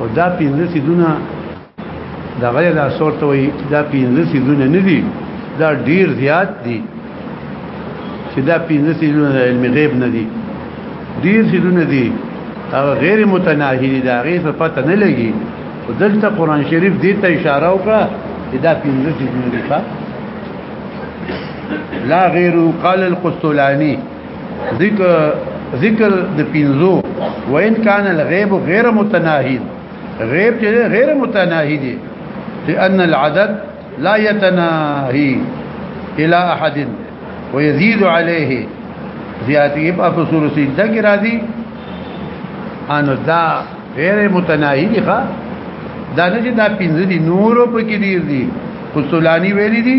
او دا پنځه سیدونه دا غیر دا صورت وي دا پنځه سیدونه نه دي دا ډیر زیات دي چې دا پنځه سیدونه علم غیب نه دي ډیر سیدونه دي هغه غیر متناهی دي دا غیر پته نه لګي او دلته قران شریف دې ته اشاره وکړه چې دا پنځه سیدونه دي لا غیر قال القسطلانی ذکر ذکر د پینزو وان کان الغیب غیر متناهی غیب چې غیر متناهی دی لان العدد لا يتناهي الى احد ويزيد عليه زیاتی په فصول سجده کې راځي ان دا غیر متناهی دی ښا دا نه چې دا پنځه دي نور په کې دي خو سولانی ویلي دي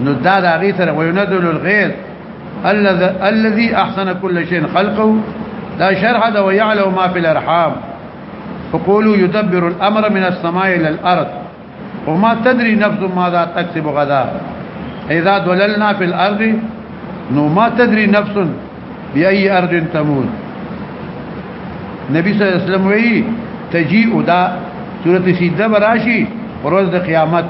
نو دا دا غی سره الغيث الذي احسن كل شيء خلقه دا شرح دا ويعلم ما في الارحام فقولوا يدبر الامر من السماء الى الارض وما تدري نفس ماذا تكسب غدا اذا دللنا في الارض نو ما تدري نفس بیای ارض تموت نبی صلی الله علیه وسلم وی تجیء دا سورۃ سیدہ براشی روز د قیامت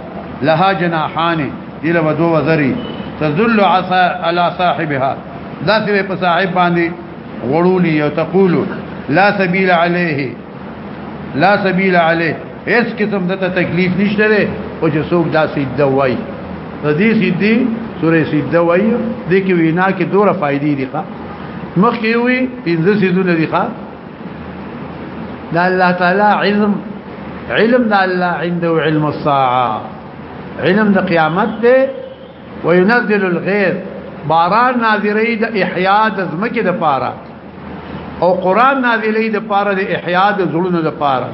لها جناحان دله ودو وزری تذل عصا على صاحبها دا سره په صاحب باندې وړولی او تقول لا سبيل عليه لا سبیل علی هیڅ قسم دته تکلیف نشته لري او چې څوک دا سیده وای د دې سیدی سورې سیده وای د کې وینا کې دوره فائدې دي ښا مخکې وی پنځه سیدونه دي ښا دا الله تعالی علم علم دا الله عنده علم الساعه علم د قیامت ته وينزل الغيث باران نازلې د احیا د زمکه د پاره او قران نازلې د پاره د احیا د زړونو د پاره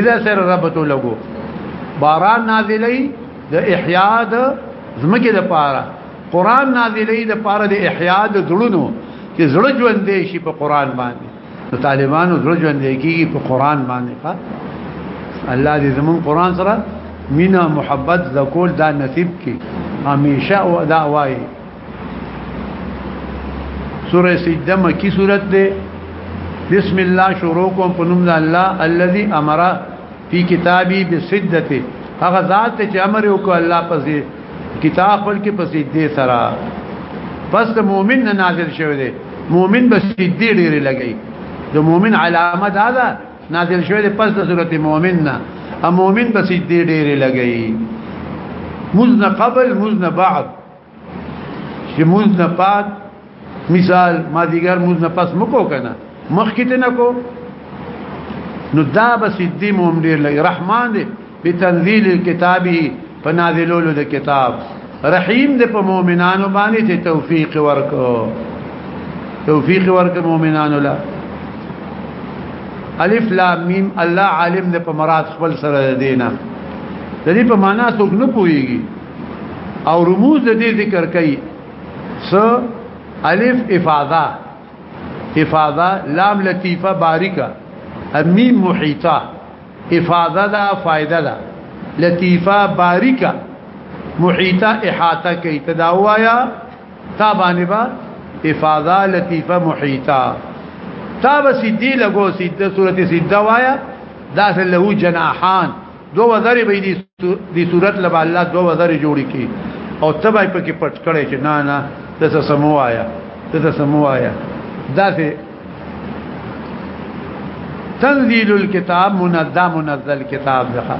اذا سر ربته لګو باران نازلې د احیا د زمکه د پاره قران نازلې د پاره د احیا د زړونو چې زړه ژوند دی شي په قران باندې نو طالبانو زړه ژوند کیږي په قران باندې ښا الله دې زمون قران سره مینا محبت ذکول دا نصیب کی همیشه او دا وای سوره سجده مکی سورت ده بسم الله شروع کوم په نوم الله الذي امر فی کتابی بسدته هغه ذات چې امر وکړ الله پسې کتاب خپل کې په سیدې سره پس د مؤمن نه نازل شوی دی مؤمن به سیدې ډېرې لګي د مؤمن علامه دا ده نازل شوی دی پس د سورته مؤمن نه ا مؤمن به سیدې ډېرې لګي مزن قبل مزن بعد چې مزن بعد مثال ما دیګر موږ نه پس مکو کنه مخ کې نه کو نو دا بس دې موږ ډیر لګ رحمان دې بتنزيل کتابي په نازلولو د کتاب رحیم دې په مؤمنانو باندې ته توفیق ورکو توفیق ورکو مؤمنانو لا الف لام میم الله عالم دې په مراد خپل سره دینه د دې په معنا څوک نه پويږي او رموز دې ذکر کوي س الف افاضه افاضه لام لطیفه باریکه میم محیطه افاضه دا فائدہ دا لطیفه باریکه محیطه احاطه کوي تداوایا تا باندې با افاضه لطیفه محیطه تا به سیدی لګو سیده صورت سیده وایا دا له جناحان دو وزر به دي دي صورت لبا الله دو وزر جوړي کی او تبای پکې پټ کړي چې نه نه تاسو سمو آیا تاسو سمو آیا دا سه تنزيل الكتاب منزل منزل کتاب ده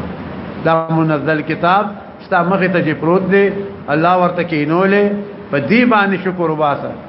دا منزل کتاب ستامغه ته پروت دی الله ورته کینولې په دی باندې شکر واسه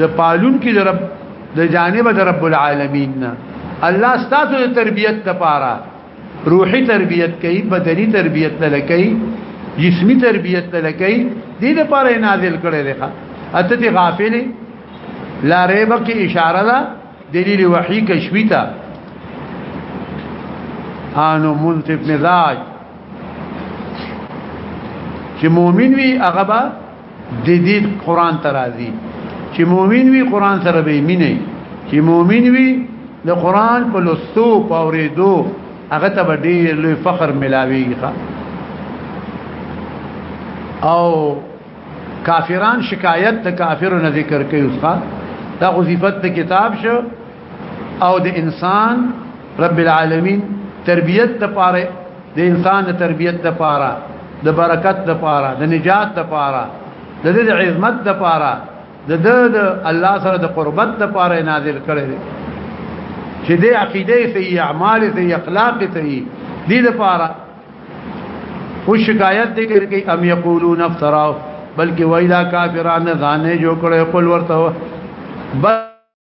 د پالون کې د رب د جانب د رب العالمین نه الله ستاسو د تربيت لپاره روحي تربيت کوي بدني تربيت نه کوي جسمي تربيت نه کوي دې لپاره نازل کړي دی اته دي غافل لا ريب کې اشاره ده دلیل وحي کشفي ته انو منتف مزاج چې مؤمن وي هغه د دې قران ته راځي چې مؤمن وي قران سره به مینه چې مؤمن وي د قران په لوستو په اوریدو هغه ته به ډېر لوی فخر ملاويږي او کافران شکایت د کافرو نه ذکر کوي اوس دا غزیفت د کتاب شو او د انسان رب العالمین تربیت د پاره د انسان د تربیت د پاره د برکت د پاره د نجات د پاره د دې عظمت د پاره د د الله سره د قربت د پاره نازل کړي دي چې دې عقیده سي اعمال سي اخلاق سي دې د پاره خو شکایت دې کوي ام یقولون افتراو بلکې وایلا کافرانه ځانې جوړ کړي خپل ورته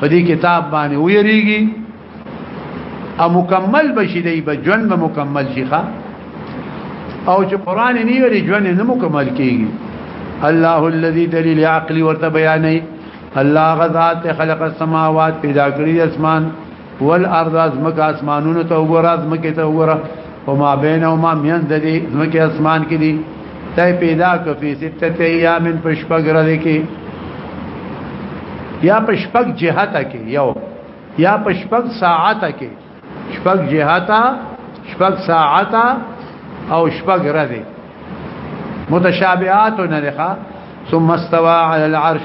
په دې کتاب باندې ویریږي او مکمل بشي دی به ژوند به مکمل شي ښا او چې قران نه ویری ژوند نه مکمل کیږي الله الذي دلیل عقلی ورته بیانې الله غذات خلق السماوات پیدا کړی اسمان والارض ازمکه اسمانونو ته وګوره ازمکه ته وګوره او ما بینهما میان د دې زمکه اسمان کې دي ته پیدا کو په سته ایام په شپږ ورځې کې یا په شپږ جهات کې یو یا په شپږ ساعت کې شپږ جهات شپږ ساعت او شپږ ورځې متشابهات نه لخوا ثم استوى على العرش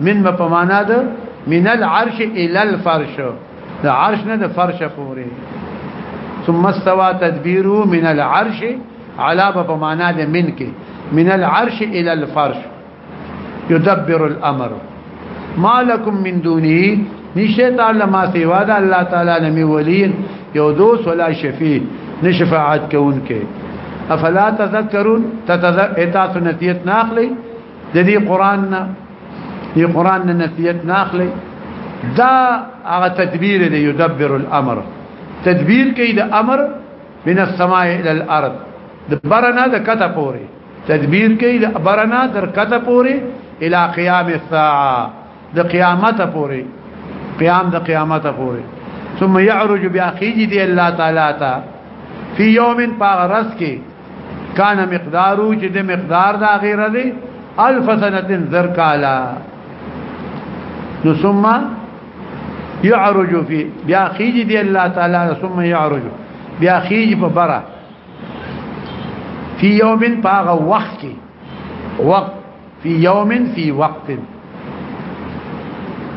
من په معنا ده من العرش الى الفرش د عرش نه د فرش پورې ثم استوى تدبيره من العرش على په معنا ده من کې من العرش الى الفرش يدبر الامر ما لكم من دونه نشه تعالی ما سوا ده الله تعالی نمی ولي یو دوس ولا شفیع نشفاعت کوونکې افلا تذكرون تتذكرون اتاتنتیت ناخلی د دې قران نه دې قران نه نفیت ناخلی دا هغه تدبیر دی یدبر الامر تدبیر کوي د امر من السماء الى الارض د برنا د کته پوري تدبیر کوي د برنا در کته پوري الى قیام الساعه د قیامت پورې قیام د قیامت پورې ثم يعرج باخيج دي الله تعالی تا في يوم فغرس کې کان مقدارو چې د مقدار دا غیره دی الف سنه زر کالا نو ثم يعرج في بیا خيج دي الله تعالی ثم يعرج بیا خيج په برا في يوم فغ وقت کې وقت فی یوم فی وقت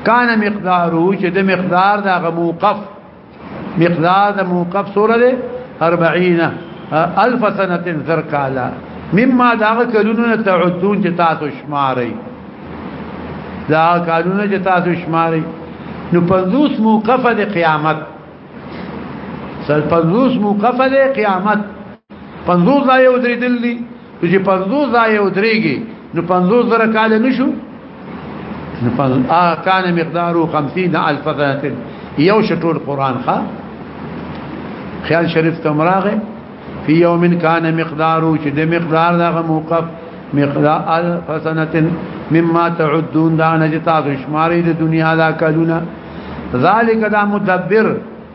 کان مقداره چې د مقدار دا موقف مقدار د موقف سره ده 40 الف سنه تر کالا مما دا کلونه تعدون چې تاسو شماري دا کلونه چې تاسو شماري نو پنځوس موقف د قیامت سل پنځوس موقف د قیامت پنځوس ځای ودرېدل دي نو چې پنځو ځای او درېږي نو پنځو زره کال نشو نو پنځو کان مقدارو 50 الف سنه یو شټول قران ښا خیال شریف تمراغه فی یوم کان مقدارو چې د مقدار دغه موقف مقدار الف سنه مما تعدون دا نجتا شمارې د دنیا دا کلونه ذالک دا مدبر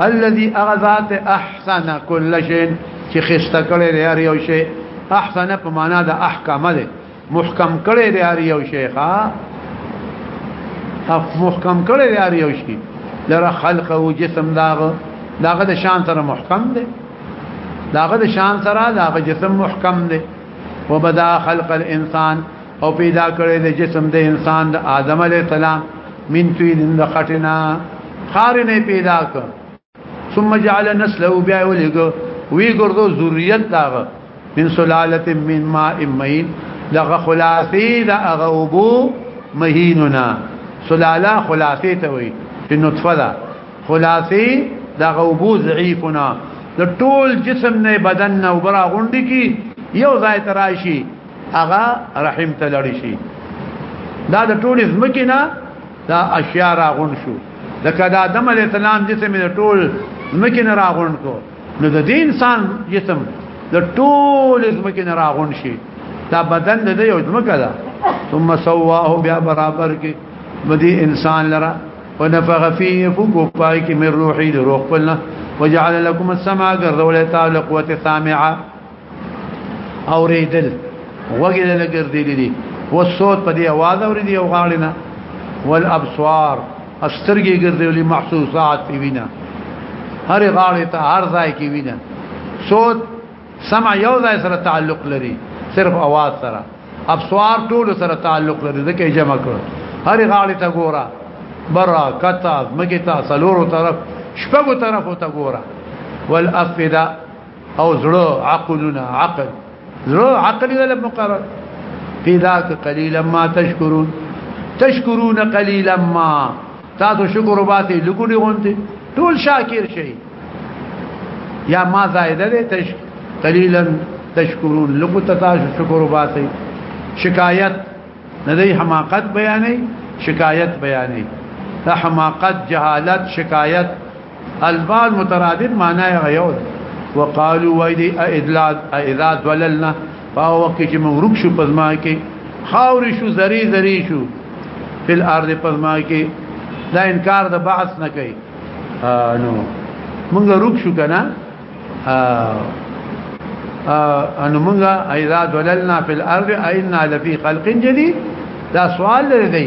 الذي اغذات احسن كل شيء چې خسته کړي دی هر یو شی احسن په معنا د احکام دی محکم کړي دی هر یو شی ښا محکم کړي دی هر یو شی لره خلق او جسم داغه داغه د شان سره محکم دی داغه د شان سره داغه جسم محکم دی وبدا خلق الانسان او پیدا کړی د جسم د انسان د آدم علی السلام من طین د خټنا خار نه پیدا کړ ثم جعل نسله بیا ولګ وی ګردو ذریت داغه من سلاله من ماء مهین لغه خلاصی دا غوبو مهیننا سلاله خلاصی ته وی چې نطفه ده خلاصی دا غوبو ضعیفنا د ټول جسم نه بدن نه وبرا غونډي کی یو ځای تراشی هغه رحم ته لړی شي دا د ټول زمکه نه دا اشیاء راغون شو لکه دا آدم علی السلام جسم د ټول زمکه نه راغون کو نو د دې انسان جسم د ټول زمکه نه راغون شي دا بدن د یو زمکه ده ثم سواه بیا برابر کې بدی انسان لرا ونفخ فيه فوق پای کې من روحي د روح خپلنا وجعل لكم السماء غرولتا لقوه سامعه اوریدل وګړي له ګرځېدل دي و صوت په دې आवाज اوریدي او غاړي نه ول ابصار استرګي ګرځېدلې محسوسات په وینا هر غاړي ته هر ځای کې وینا صوت سمع یو ځای سره تعلق لري صرف आवाज سره ابصار ټول سره تعلق لري ځکه جمع کړ هر غاړي ته ګورا برا کتا مګتا سلورو طرف شپږو طرفو ته ګورا والافدا او زړه عقلنا عقل زړه عقل ولا مقرر في ذاك قليلا ما تشكرون تشكرون قليلا ما تاسو شکر وباسي لګونی غونته ټول شاکر شي یا ما زائده ده تش قليلا تشکرون لګو تاسو شکر وباسي شکایت نه دی حماقت بیانې شکایت بیانې حماقت جهالت شکایت الفاظ مترادف معنی یو وقالو وای دی ادلال اذا ضللنا په وخت کې چې موږ رک شو پزما کې خاور شو زری زری شو په الارض پزما کې دا انکار د بعث نه کوي نو موږ رک شو کنه ان موږ اذا ضللنا في الارض ايننا لفي خلق جديد دا سوال لري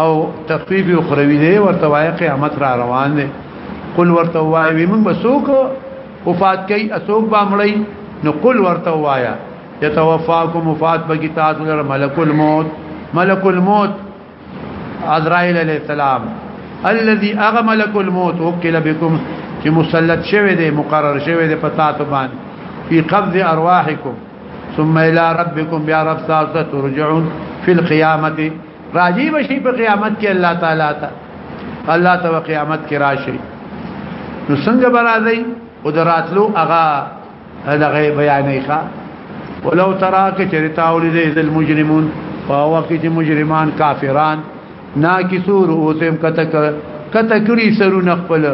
او تخفیف اخروی دی ورته وای قیامت را روان دی قل ورته وای موږ بسوک وفات کوي اسوک بامړی نو قل ورته وایا يتوفاكم وفات بگی تاسو لر ملک الموت ملک الموت عزرائیل علیہ السلام الذي اغ ملک الموت وکل بكم چې مسلط شوه دي مقرر شوه دي پتا ته باندې په قبض ارواحکم ثم الى ربكم بیا رب تاسو ترجعون فی القیامت راجی بشی په قیامت کې الله تعالی ته الله ته قیامت کې راشي نو څنګه برازي او دراتلو هغه دغه بیانې ښا ولو ترا کې چرتا ولې د مجرمون فهو کې چې مجرمان کافران ناکسور اوسم کته کته کړي سرونه خپل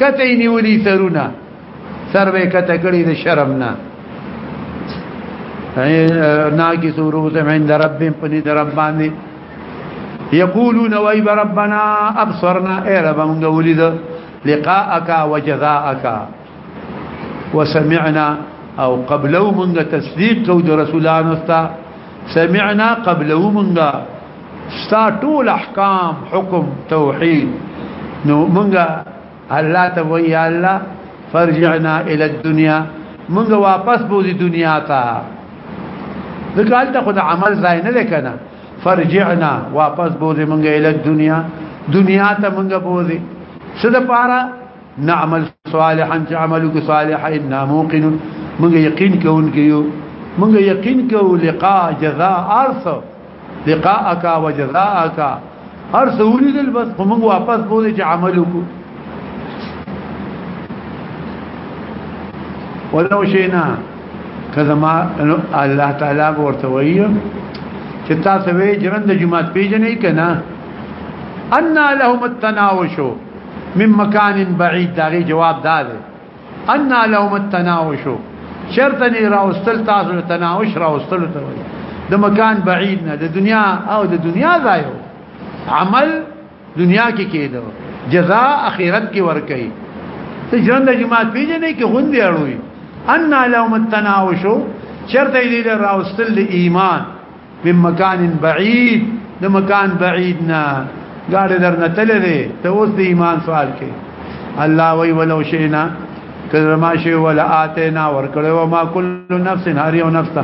کته نیولي سرونه سر به کته کړی د شرم نه نا کی سورو سے من رب پنی در رب باندې یقولون وای ربنا ابصرنا اے رب موږ ولید لقاءک وجزاءک وسمعنا او قبلو موږ تصدیق کو د رسولانو استا سمعنا قبلو موږ ستا ټول احکام حکم توحید نو موږ الله ته وی الله فرجعنا الى الدنيا موږ واپس بوزي دنیا ته دغه ته خدای عمل ځای نه لکنه فرجعنا واپس بوزي موږ الى الدنيا دنیا ته موږ بوزي څه د پاره نعمل صالحا تعملك صالحا ان موقن موږ یقین کوونکیو موږ یقین کوو لقاء جزاء ارث لقاءک وجزاءک هر سوري دل بس موږ واپس بوله چې عمل وکړو ولو شینا کله ما الله تعالی ورته وایي چې تاسو وی جرند جماعت پیژنې کنا ان لهم التناوش من مكان بعيد داغي جواب داده ان لهم التناوش شرطني راوستل تاسو تناوش راوستل ته وي د مکان بعید نه د دنیا او د دنیا ځای عمل دنیا کې کېدو جزاء اخرت کې ور کوي ته ژوند د جماعت پیژنې کې غوندې اړوي ان لهم التناوش شرط دې راوستل ایمان من مکان بعید د مکان بعید نه ګاډه در نه تلې دي ته اوس د ایمان سوال کې الله وی ولو شینا کله ما شی ولا اتینا ور کړو ما کل نفس هر یو نفس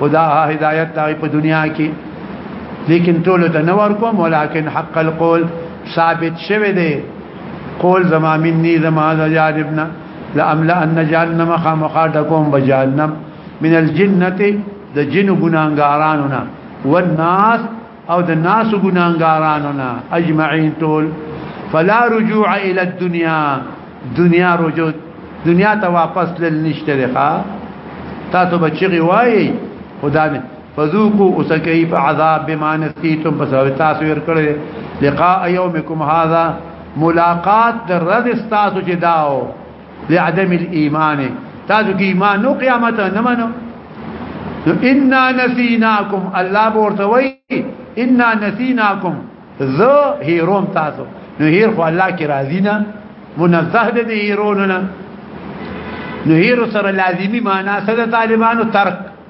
خدا هدایت ته په دنیا کې لیکن ټول ته نور کوم ولکن حق القول ثابت شوه دی قول زما مني زما جانبنا لاملا ان جهنم خامخاتكم بجهنم من الجنه د جنو ګناګارانو نه والناس او د ناس ګناګارانو نه اجمعين طول فلا رجوع الى الدنيا دنیا رجوع دنیا ته واپس لل نشته لقا تاسو بچی وای خدا نه فذوقوا اسكيف عذاب بما نسيتم بس تاسو ور کړل لقاء يومكم هذا ملاقات در رد تاسو چې داو لعدم الايمان تاسو کې ایمان نو قیامت نه منو ان نسیناکم الله ورته وای ان نسیناکم ذو هیرون تاسو نو هیر خو الله کې راضی نه منزه د هیرونو نه نو هیر سره لازمی معنا سره طالبانو ترک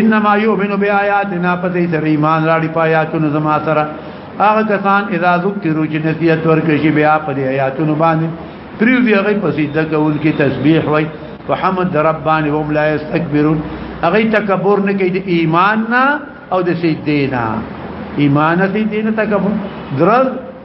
انما يؤمن بآياتنا پدې سره ایمان راړي پایاتونو زما سره هغه کسان اذا ذکروا چې نصیحت ورکړي بیا په دې آیاتونو باندې تریو دی هغه په سیده کول کې تسبیح وای محمد ربانی هم لا استكبرون هغه تکبر نه کوي د ایمان نه او د سیدینا ایمان سیدینا تکبر درز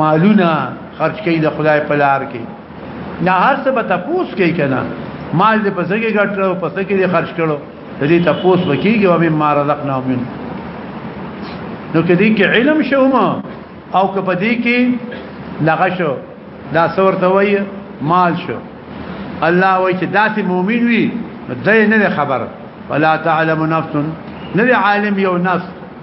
مالونه خرج کړي د خدای په لار کې نه هر څه به تاسو کوي کنه مال دې په ځګه ګټلو په څه کې دې خرج کړو دې تاسو وکيږي او به ما رزقنا من نو کدی کې علم شوما او کپدی کې لغه شو دا څور ته وای مال شو الله وای چې داسې مؤمن وي دای نه خبر ولا تعلم نفس نه عالم یو نفس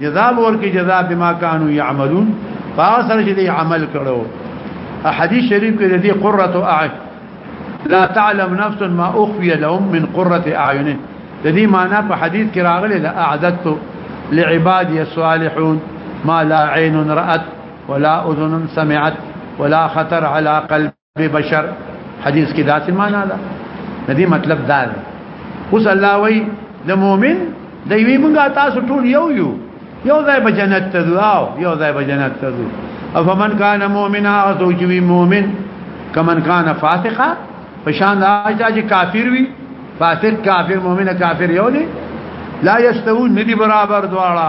جزاء ورك جزاء بما كانوا يعملون فاصل جدي عمل كرو احاديث شريف الذي قرة اعين لا تعلم نفس ما اخفي لهم من قرة اعين الذي ما په حديث كراغل اذا لا اعددت لعبادي الصالحون ما لا عين رأت ولا اذن سمعت ولا خطر على قلب به بشر حدیث کې داسې معنا ده د دې مطلب دا دی اوس الله وایي د مؤمن د وی موږ تاسو ټول یو یو یو ځای به جنت ته ځو یو ځای به جنت ته ځو افمن کان مؤمنا او چې وی مؤمن کمن کان فاسقا پشان دا چې کافر وی فاسق کافر مؤمن کافر یو دی لا یستوون ندی برابر دواړه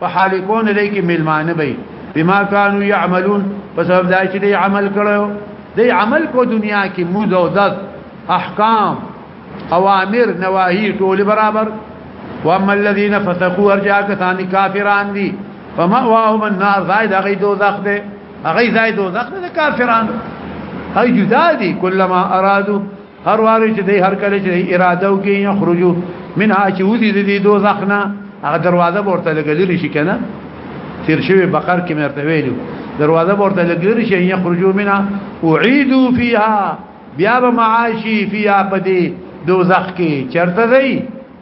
په حال کون لري کې ملمانه به بما كانوا يعملون په سبب دا چې دی عمل کړو دی عمل کو دنیا کې مود او دد احکام اوامر نواهی ټول برابر واما الذين فسقوا ارجاء كثان كافران دي فمأواهم النار زائد غي دوزخ دي غي زائد دوزخ دي كافران هاي جدا دي كلما ارادوا هر واره چې دی هر کله چې اراده وکړي یا خروجو منها چې ودی د دې دوزخ نه هغه دروازه ورته لګلې شي کنه تیر شوی بقر کې مرته ویلو دروازه ورته لګلې شي یا خروجو منها اعيدوا فيها بیا به معاشي فيها پدې دوزخ کې چرته دی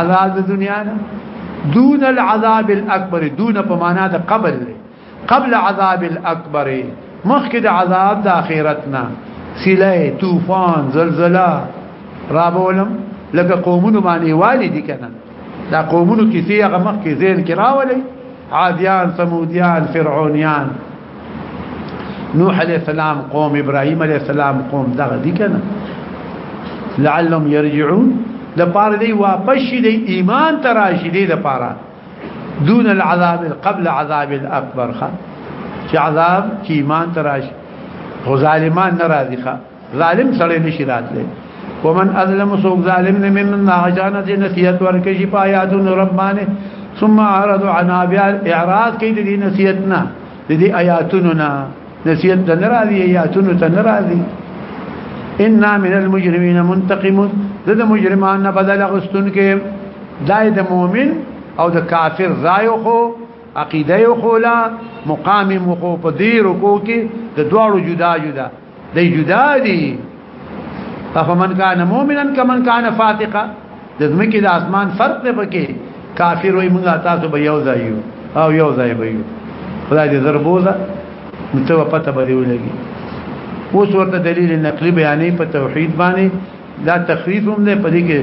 عذاب دنیا نه دون العذاب الاکبر دون په معنا د قبل قبل عذاب الاکبر مخکې د عذاب د اخرت نه سیله طوفان زلزلہ رابولم لکه قومونو باندې والی دي کنه دا قومونو کې سی هغه مخکې زین کې راولي عادیان ثمودیان فرعونیان نوح عليه السلام قوم ابراهيم عليه السلام قوم دغه دي کنه لعلهم يرجعون د پاره دی واپس شي دی ایمان تراشي دی د پاره دون العذاب قبل عذاب الاكبر خ چې عذاب چې ایمان تراشي خو ظالمان ناراضي خ ظالم سره نشی راتله ومن ازلم سوق ظالم نه من الله جانا دې نصیحت ورکشي پایات ربانه ثم اعرض عن ابيع اعراض کې دې نصیحت نه دې آیاتونو نه نصیحت د ناراضي آیاتونو ته ناراضي ان من المجرمين منتقمون د مجرمان نه بدل غستون کې دای د مؤمن او د کافر زایو خو عقیده خو لا مقام مخو په دې رکو کې د دوړو جدا جدا دی جدا دی افمن کان مؤمنا کمن کان فاتقا د زمکه د اسمان فرق دی پکې کافر وي موږ تاسو به یو ځای او یو ځای به یو خدای دې ضربوزه نو ته پته به ولګي اوس ورته دلیل نقلی بیانې په توحید باندې دا تخفیف هم نه پدې کې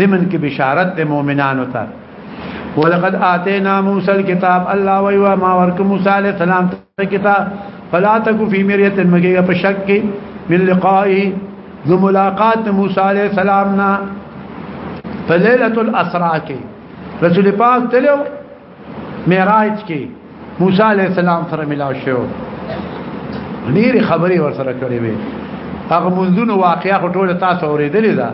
زمن کې بشارت د مؤمنانو ته ولقد آتینا موسی الكتاب الله ویوا ما ورک موسی علیہ السلام کتا فلا تکو فی مریت مګه په شک کې من لقائی ذو ملاقات موسی علیہ السلام نا فلیلۃ الاسرا کې رسول پاک تلو معراج کې موسی علیہ السلام سره ملاو شو ډیر خبرې ور سره کړې وي هغه منځونو واقعیا ټول تاسو اورېدلې ده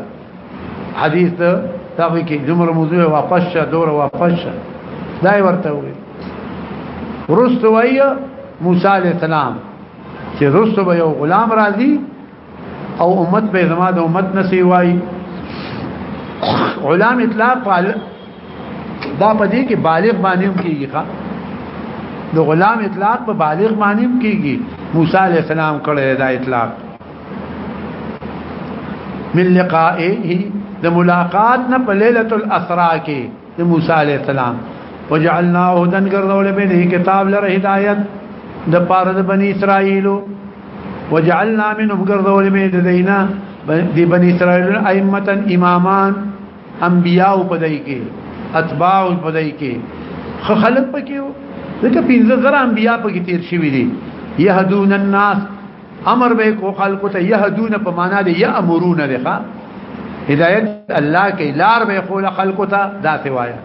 حدیث ته تاوی کې جمله موضوع واپس شه دور واپس شه دا ورته وي ورست وایي موسی علی السلام چې رست به یو غلام راځي او امت به زما د امت نسی وایي غلام اطلاق دا پدې کې بالغ باندې هم کیږي ښا د غلام اطلاق په بالغ باندې هم کیږي موسی علی السلام کړه دا اطلاق من لقائه د ملاقات نه په ليله الاسرا کې د موسی عليه السلام وجعلناه هدن ګرځول به دې کتاب لره هدايت د پاره د بني اسرائيلو وجعلنا منهم ګرځول به دې دینا د بني اسرائيل ائمه امامان انبياء په دې کې اتباع په دې کې خلق پکې ځکه 15000 انبياء پکې تیر شوی دي يهدون الناس امر به کو خلق ته يهدون په معنا دی يأمرون لخوا هدايت الله کې لار به خو خلق ته دا سوایا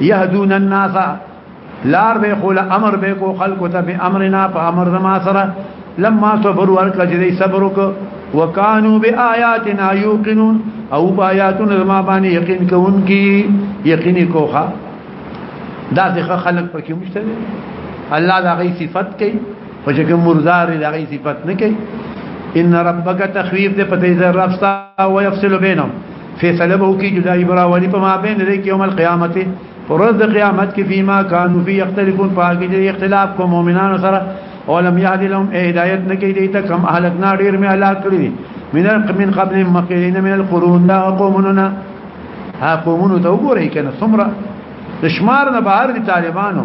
يهدون الناس لار به خو امر به کو خلق ته به امرنا په امر زما سره لما صبر ورکړه چې صبر وکړه وکانو بیااتنا یوقنون او بیااتنا ما باندې یقین کوونکی یقیني کوخه دا ځکه خلق پکې مشته الله دا غي صفت کوي خو چې کوم مردار دی هغه صفت نه کوي ان ربک تخویف دې پته دې رب ستا او يفصل بینهم فیصله به کی جدای برا ولی په ما بین دې کې یوم القیامت پرز قیامت کې فيما كانوا في يختلفون پاګې دې اختلاف کو مؤمنانو سره اولم يهد لهم هدايت نکي دي ته کم اهلکنا ډیر می هلاک کړی من من قبل مقيلين من القرون لا قومنا ها قومونو ته وګورئ کنه څومره د شمار نه بهر دي طالبانو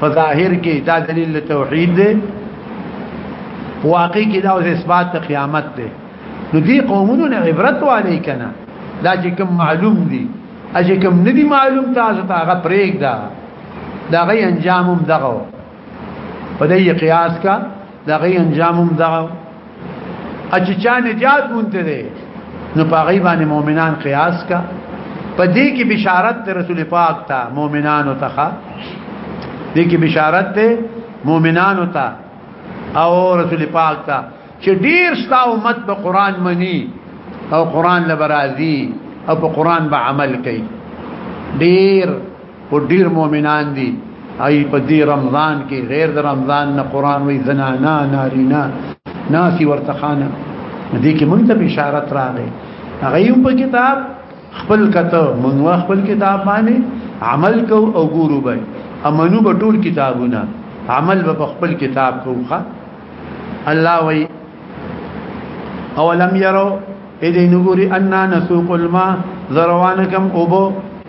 په ظاهر کې دا دلیل توحید دی واقع کې دا اوس اثبات قیامت دی نو دې قومونو نه عبرت والی کنه دا چې کوم معلوم دي اجه کوم ندي معلوم تاسو ته هغه پرېګ دا دا غي انجامم دغه په دې قیاس کا دا غي انجامم دغه اچ چا نجات مونته دي نو پاغي باندې مؤمنان قیاس کا په دې کې بشارت ته رسول پاک ته مؤمنانو ته دې کې بشارت ته مؤمنانو ته او رسول پاک ته چې ډیر ستا امت په قران مني او قران لبرازي او په قران به عمل کوي ډیر او ډیر مؤمنان دي ای په دې رمضان کې غیر د رمضان نه قران وی زنانا نارینا ناسی ورته خانه دې کې مونږ ته بشارت راغې هغه یو په کتاب خپل کته مونږ خپل کتاب باندې عمل کو او ګورو به امنو به ټول کتابونه عمل به خپل کتاب کوخه الله وی اولم يروا اذ نغري اننا نسوق الماء ذروانكم ابو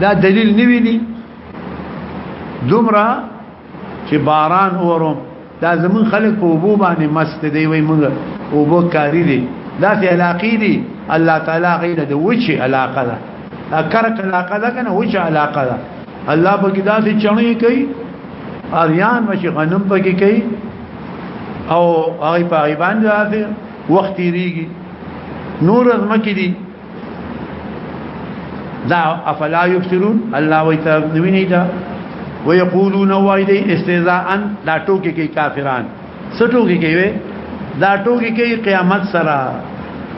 دا دلیل نیوی دی دومره چې باران اورم دا زمون خلک په وبو باندې مست دی وای موږ وبو کاری دی دا ته علاقې دی الله تعالی غیر د وچی علاقه ده اکرک علاقه ده کنه وچی علاقه ده الله په کې دا چې چڼې کوي اریان مشي غنم په کې کوي او هغه په ایبان ځاته وخت ریږي نور از مکه دي دا افلا یبصرون الله وی ته نوینه دا ويقولون وای دی استهزاء دا ټوکی کې کافران سټوکی کې وي دا ټوکی کې قیامت سره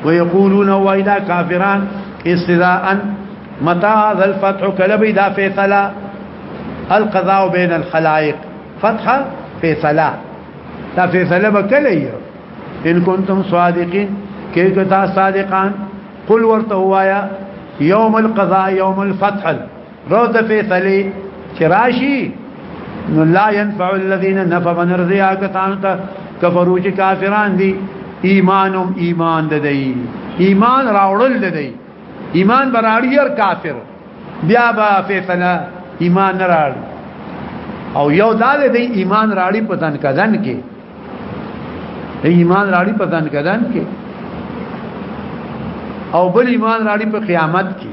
ويقولون وای دا کافران استهزاء متى هذا الفتح كلبي دا فیصله القضاء بين الخلائق فتح فیصله دا فیصله وکړي ان کنتم صادقین کې کتا صادقان قل ورته وایا یوم القضاء یوم الفتح روز فیصله چراشی نو لا ينفع الذين نفوا نرضيا کتان ته کفرو چې کافران دي ایمانم ایمان ده دی ایمان راوړل ده دی ایمان براړي هر کافر بیا با فیصله ایمان نه راړي او یو دا دی ایمان راړي پتن کزن کې ایمان راړي په ځان کدان کې او بل ایمان راړي په قیامت کې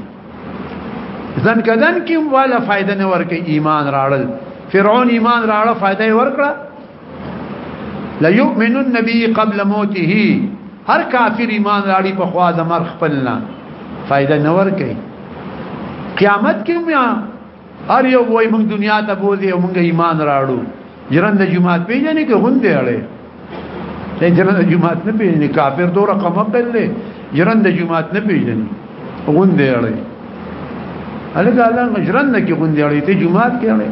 ځان کدان کې والا فائدہ نه ورکې ایمان راړل فرعون ایمان راړه فائدہ ورکړه لا يؤمن النبي قبل موته هر کافر ایمان راړي په خوا د مر خپلنا فائدہ نه ورکې قیامت کې میا هر یو وای موږ دنیا ته بوزي او موږ ایمان راړو جرند جمعات پیژنې کې غوندې اړې ته جرند جمعات نه پیژنې کافر دوه رقم خپل دی جرند جمعات نه پیژنې غوندې اړې الګا الله جرند کې غوندې اړې ته جمعات کې اړې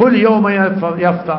قل يوم يفتح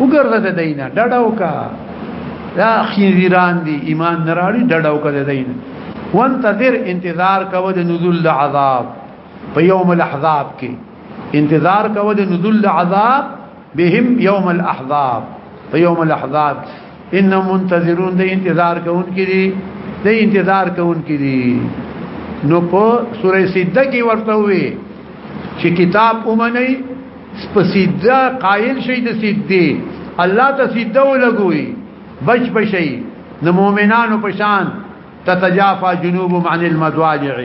وګرځه د دینه ډډه وکا دا خیران دي ایمان نراړي ډډه وکا د دینه وانتظر انتظار کوو د نزول د عذاب په یوم الاحزاب کې انتظار کوو د نزول د عذاب بهم یوم الاحزاب په یوم الاحزاب ان منتظرون د انتظار کوونکې دي د انتظار کوونکې دي نو په سورې سجده کې ورته وي چې کتاب اومني سپسیده قائل شي د سیدی الله ته سیده ولګوي بچ بشي د مؤمنانو په شان تتجافا جنوبهم عن المضاجع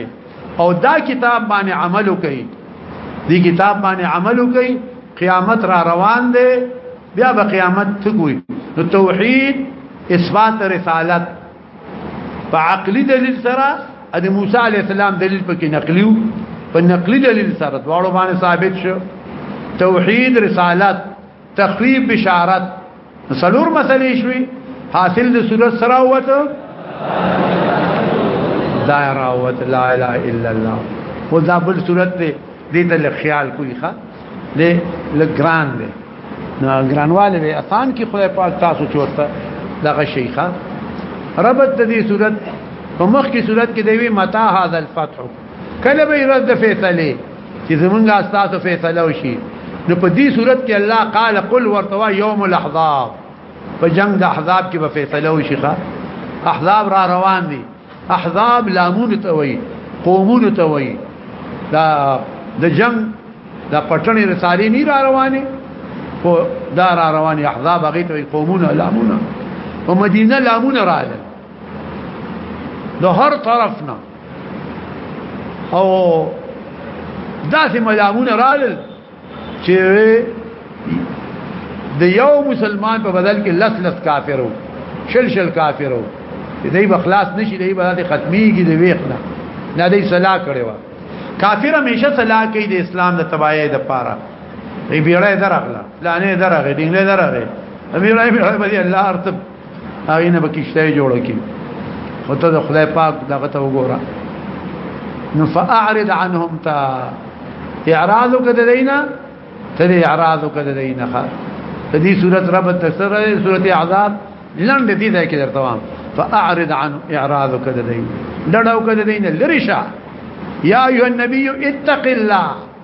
او دا کتاب باندې عمل کوي دی کتاب باندې عمل کوي قیامت را روان دی بیا به قیامت تکوي نو توحید اثبات رسالت په عقلي دلیل سره د موسی علی السلام دلیل پکې نقلیو په نقلی دلیل سره دواړو باندې ثابت شو توحید رسالت تخفیف بشارت سلور مسلې شوي حاصل د صورت سره وته لا راوت لا اله الا الله وذابل صورت دې دې ته خیال کوي ښا دې لګران دې نو ګرانواله به اسان کې خدای پاک تاسو چورته دغه شیخه ربط د دې صورت په مخ کې صورت کې دی متا هاذا الفتح کله به رد فیصله چې زمونږه اساس فیصله وشي نو په دې صورت کې الله قال قل ورتوا يوم الاحزاب په جنگ د احزاب کې به فیصله وشي احزاب را روان دي احزاب لامون ته وای قومون ته وای دا د جنگ د پټنې رسالې نه را روانه او دا را روانه احزاب هغه ته قومونه لامونه په مدینه لامونه رااله د هر طرف نه او داسې ملامونه رااله چې د یو مسلمان په بدل کې لس لس کافرو شل شل کافرو دې به خلاص نشي دې به د ختميږي دې ویخنه نه دې صلاح کړي وا کافر همیشه صلاح کوي د اسلام د تباہي د پاره ای بیړې درغله لانه درغه دینګله درغه ابي ابراهيم رحمه الله ارتب هغه نه به کشته جوړ کی او ته د خدای پاک دغه ته وګوره نو فاعرض عنهم تا اعراض کده دینا ته اعراض کده دینا خا په دې صورت رب تسر صورت عذاب لند دي ځای کې درته وام فاعرض عن اعراض کده دینا ډډاو کده دینا لریشا یا ایه النبی اتق الله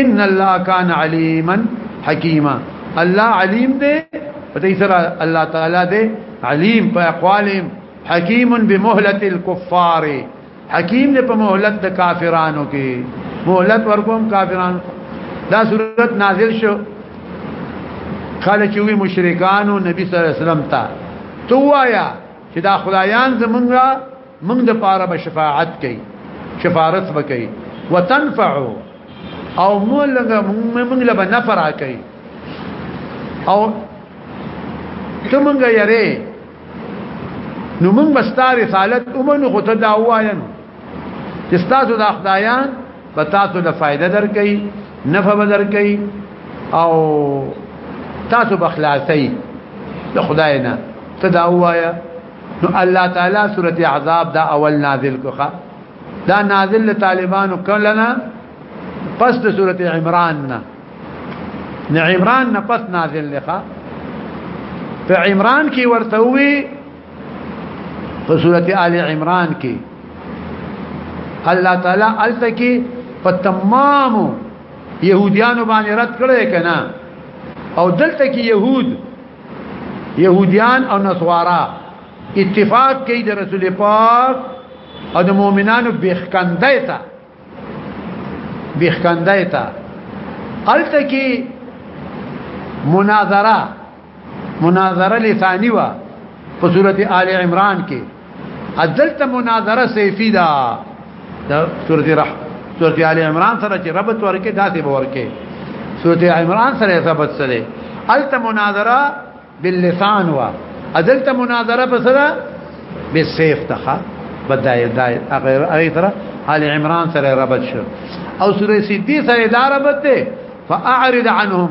ان الله کان علیما حکیما الله علیم دی په دې سره الله تعالی دی علیم په اقوالهم حکیم بمهله الكفار حکیم دی په مهلت د کافرانو کې مهلت ورکوم کافرانو دا صورت نازل شو خاله چې وی مشرکانو نبی صلی الله علیه وسلم ته توایا چې دا خدایان زمونږه موږ د پاره به شفاعت کوي شفارت به کوي وتنفع او موږ موږ له نفر کوي او ته موږ یې نو موږ بستار رسالت ومنو خو ته دا وایم چې تاسو د خدایان به تاسو له فائدہ درکې نفع درکې او تاسو بخلاصي د خدای نه ته دا وایا نو الله تعالی سورته احزاب دا اول نازل کوخه دا نازل له طالبانو کلنا پس د سورته عمران نه نه عمران نه پس نازل لخه په عمران کې ورته وی په سورته آل عمران کې الله تعالی الته کې په تمام يهوديانو باندې رد کړی کنا او دلته کې يهود يهوديان او نصارا اتفاق کوي د رسول پاک او د مؤمنانو بخکندای تا بخکندای تا الته کې مناظره مناظره لسانی وا په سورته آل عمران کې ادلته مناظره سیفی دا د سورته رح سورته ال عمران سره چې ربط ورکه داسې به ورکه سورته عمران سره ثبت سره الته مناظره باللسان وا ادلته مناظره په سره بالسيف تخا بدای دای غیر ایتره ال عمران سره ربط شو او سورته سیدی سره دا ربط ده فاعرض عنهم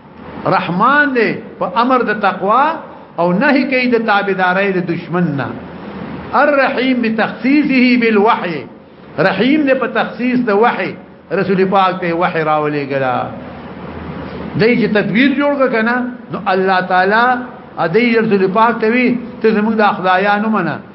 رحمان دی په امر د تقوا او نهي کوي د تابعداري د دشمن نه الرحیم بتخصیصه بالوحی رحیم دی په تخصیص د وحی رسول پاک ته وحی راولې ګلا دای چې تدبیر جوړ کنه نو الله تعالی ادي رسول پاک ته وی ته زموږ د اخلاقانو منه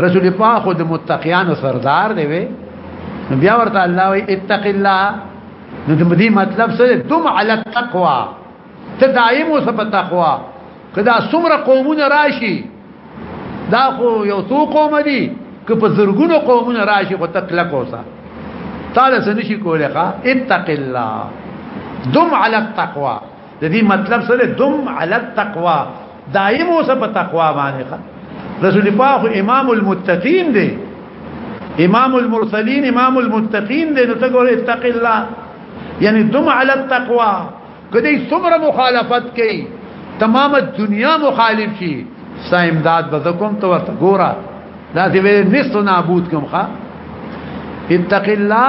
رسول پاک خود متقیانو سردار دی وی نو بیا ورته الله وی اتق الله نو د دې مطلب څه دم علی التقوا ته دایم اوس په تقوا کدا څومره قومونه راشي دا خو یو څو قوم دي که په زرګونو قومونه راشي خو تکلک اوسه تعالی سنشي کوله اتق الله دم على التقوى د دې مطلب سره دم علی التقوا دایم اوس په تقوا باندې ښه رسول پاک امام المتقین دی امام المرسلین امام المتقین دی نو ته ګور اتق الله یعنی دم علی التقوا کدی څومره مخالفت کوي تمام دنیا مخالف شي سا امداد بزکم تو ورته ګورا دا دې نس نابود کوم ښا اتق الله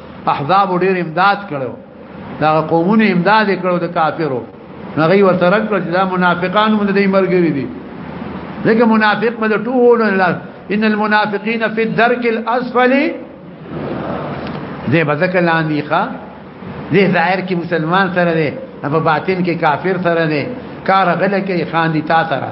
احزاب ډیر امداد کړو دا قومونه امداد کړو د کافرو هغه ورته رد کړ چې دا منافقان هم د دې مرګري دي ځکه منافق په ټولو لاس ان المنافقين في الدرك الاسفل دې بذک لاندې ښا دې ظاهر کې مسلمان سره دې په باطن کې کافر سره دې کار غل کې خان دي تا سره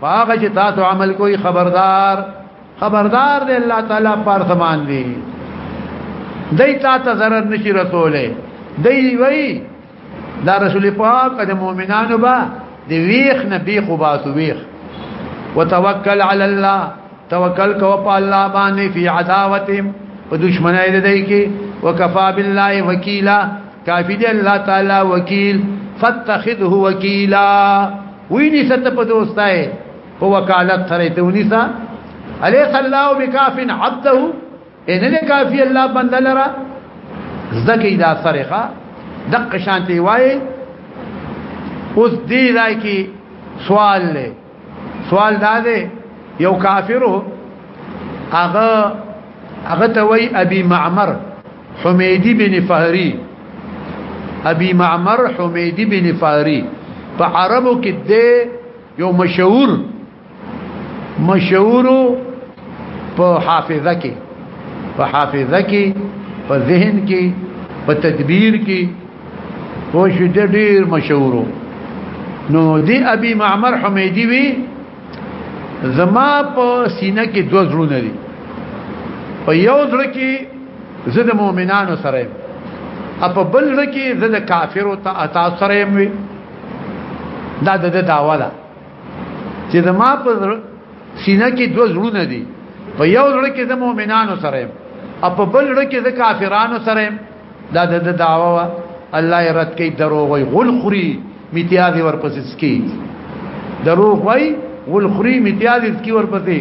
پاغه چې تاسو عمل کوئی خبردار خبردار دی الله تعالی پر سامان دی دای تا ته zarar نشي رسوله دی وی دا رسول پاک د مؤمنانو با دی ویخ نه بی خو باسو ویخ وتوکل علی الله توکل کو په الله باندې فی عداوتهم په دشمنای د دای کې وکفا بالله وکیلا کافی دی الله تعالی وکیل فاتخذه وکیلا ویني ست په دوستای په وکالت سره ته ونیسا الیس الله بکاف عبده ان نه کافی الله بنده لرا زکی دا سرخه دق شانتی وای اوس دی راي کی سوال له سوال دا دی یو کافرو هغه هغه ته وای ابي معمر حمیدی بن فهری ابي معمر حمیدی بن فهری په عربو کې د یو مشهور مشهور په حافظه کې په حافظه کې په ذهن کې په تدبیر کې پوه شو ډېر مشهور نو دی ابي معمر حمیدی وی زما په سینه کې دوه زړونه دي په یو زړه کې زه د مؤمنانو سره یم په بل زړه کې زه د کافرو ته اتا سره یم وی دا د دعوا ده چې زما په سینه کې دوه زړونه دي په یو زړه کې د مؤمنانو سره یم په بل زړه کې د کافرانو سره یم دا د دعوا وا الله یې رد کوي دروغ وي غول خوري میتیاز ورپسې سکي دروغ وي غول خوري میتیاز سکي ورپسې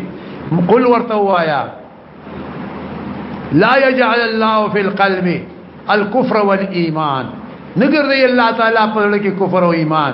قل ورته وایا لا يجعل الله في القلب الكفر والايمان نګر دی الله تعالی په لړ کې کفر او ایمان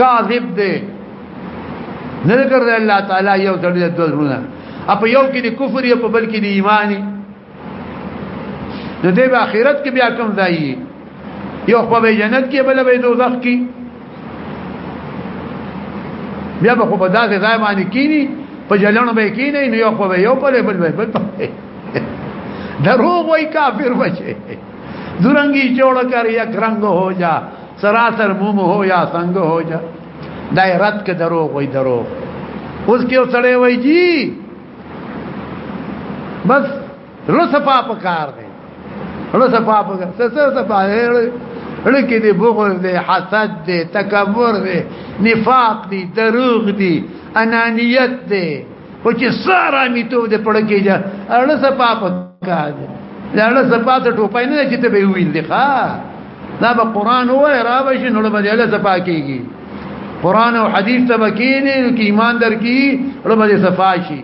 کاذب دی نه ذکر دی الله تعالی یو ځل د دوزونه اپ یو کې د کفر یو په بل کې د ایمان نو د اخرت کې بیا کوم ځای یو خو به جنت کې بل به دوزخ کې بیا به خو په داسې ځای باندې کینی په جلن به کینی نو یو خو به یو په بل به بل دروغ وای کافر بچي درنګي جوړ کر یک رنگ هو جا سراسر موم هو یا څنګه هو جا دای رد ک درو وای درو اوس کې وسړې وای جی بس رسفا پکار دی رسفا پکار څه څه څه باندې لکه دې بغل دې حسد دې تکبر دې نفاق دې دروغ دې انانیت دې او چې سارا میته د پړکې جا اړه صفا پکاج دا اړه صفا ته ټوپای نه چې ته به ویل دی ښا دا به قران وای را به شي نو به اړه صفا کیږي قران او حدیث ته بکینې کې ایمان درکې اړه به صفا شي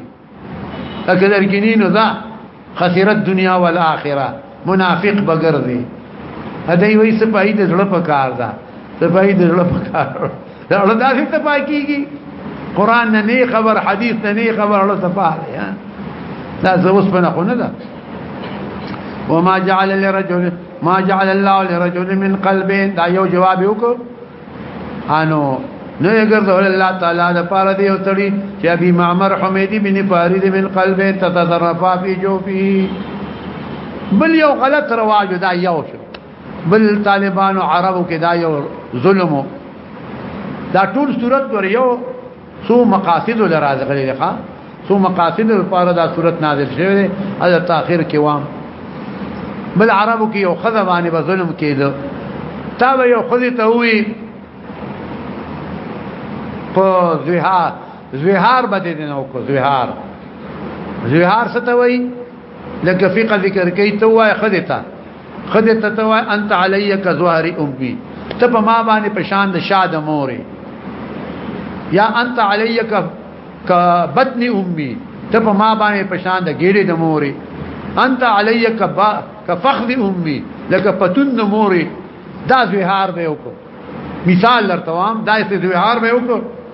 اګه درکې نه نو دا خسر الدنيا والاخره منافق بغرضي هدی وای سپای د زړه په کار ده سپای د زړه په کار ده له داسې سپای کیږي قران نه نه خبر حدیث نه نه خبر له سپای ها دا زوس په نه خونه ده وما جعل لرجل ما جعل الله لرجل من قلبين دا یو جواب وکړو انو نو یې ګرځول الله تعالی د پاره دی او تړي چې ابي معمر حمیدی بن فارید من قلب تتصرف فی جوفی بل یو غلط رواج دا یو شو بل طالبانو عربو کې دا یو ظلمو دا ټول صورت ور یو سو مقاصد لراز غلي لخوا سو مقاصد لپاره دا صورت نازل شوه دی اذر تاخير کې وام بل عربو کې یو خزه باندې به ظلم کېده تا به یو خزه ته وی په زهار زهار بده دین او کو زهار زهار څه ته وی لکه فقہ ذکر کوي ته وای خزه ته خدای ته تو انت علی کزوار امي ته په ما باندې پشان د شاد موري یا انت علی ک ک بطن امي ته په ما باندې پشان د ګېډې د موري انت علی ک با ک فخذ امي لکه پتون د موري دا زهار به وکړو مثال لرتوام دا زهار به وکړو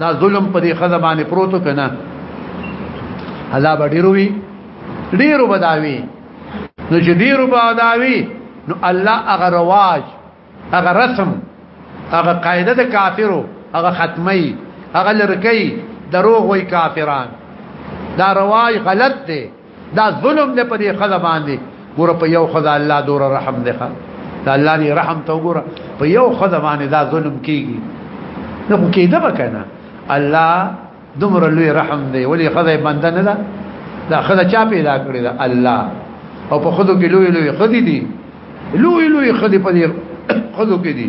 دا ظلم په دې خزه باندې پروتو کنه الله به ډیروي ډیرو بداوي نو چې ډیرو بداوي نو الله هغه رواج هغه رسم هغه قاعده د کافرو هغه ختمي هغه لرکي دروغ وي کافران دا رواج غلط دی دا ظلم نه پدې خزه باندې ګور په یو خزه الله دور رحم نه خان دا الله دې رحم ته ګور په یو خزه باندې دا ظلم کیږي نو کېده بکنه الله دمر لوی رحم دی ولی خزه بنده نه ده دا خزه چا پیدا کړی دا الله او په خودو کې لوی لوی خدي دي لوی لوی خدي په دې خودو کې دي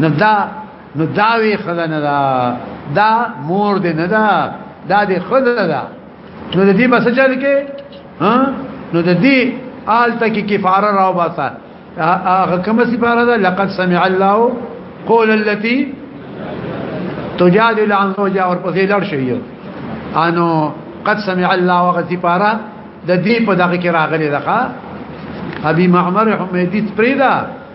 نو دا نو دا وی خدای نه دا دا مور دې نه دا دا دې خدای دا نو دې بس چل کې ها نو دې آل تک کفاره راو باسا هغه کومه سپاره ده لقد سمع الله قول التي تجادل عن زوجها ورپسې لړ شي انو قد سمع الله وغتی پارا د دې په دغه کې راغلي دغه ابي معمر حمیدی پریدا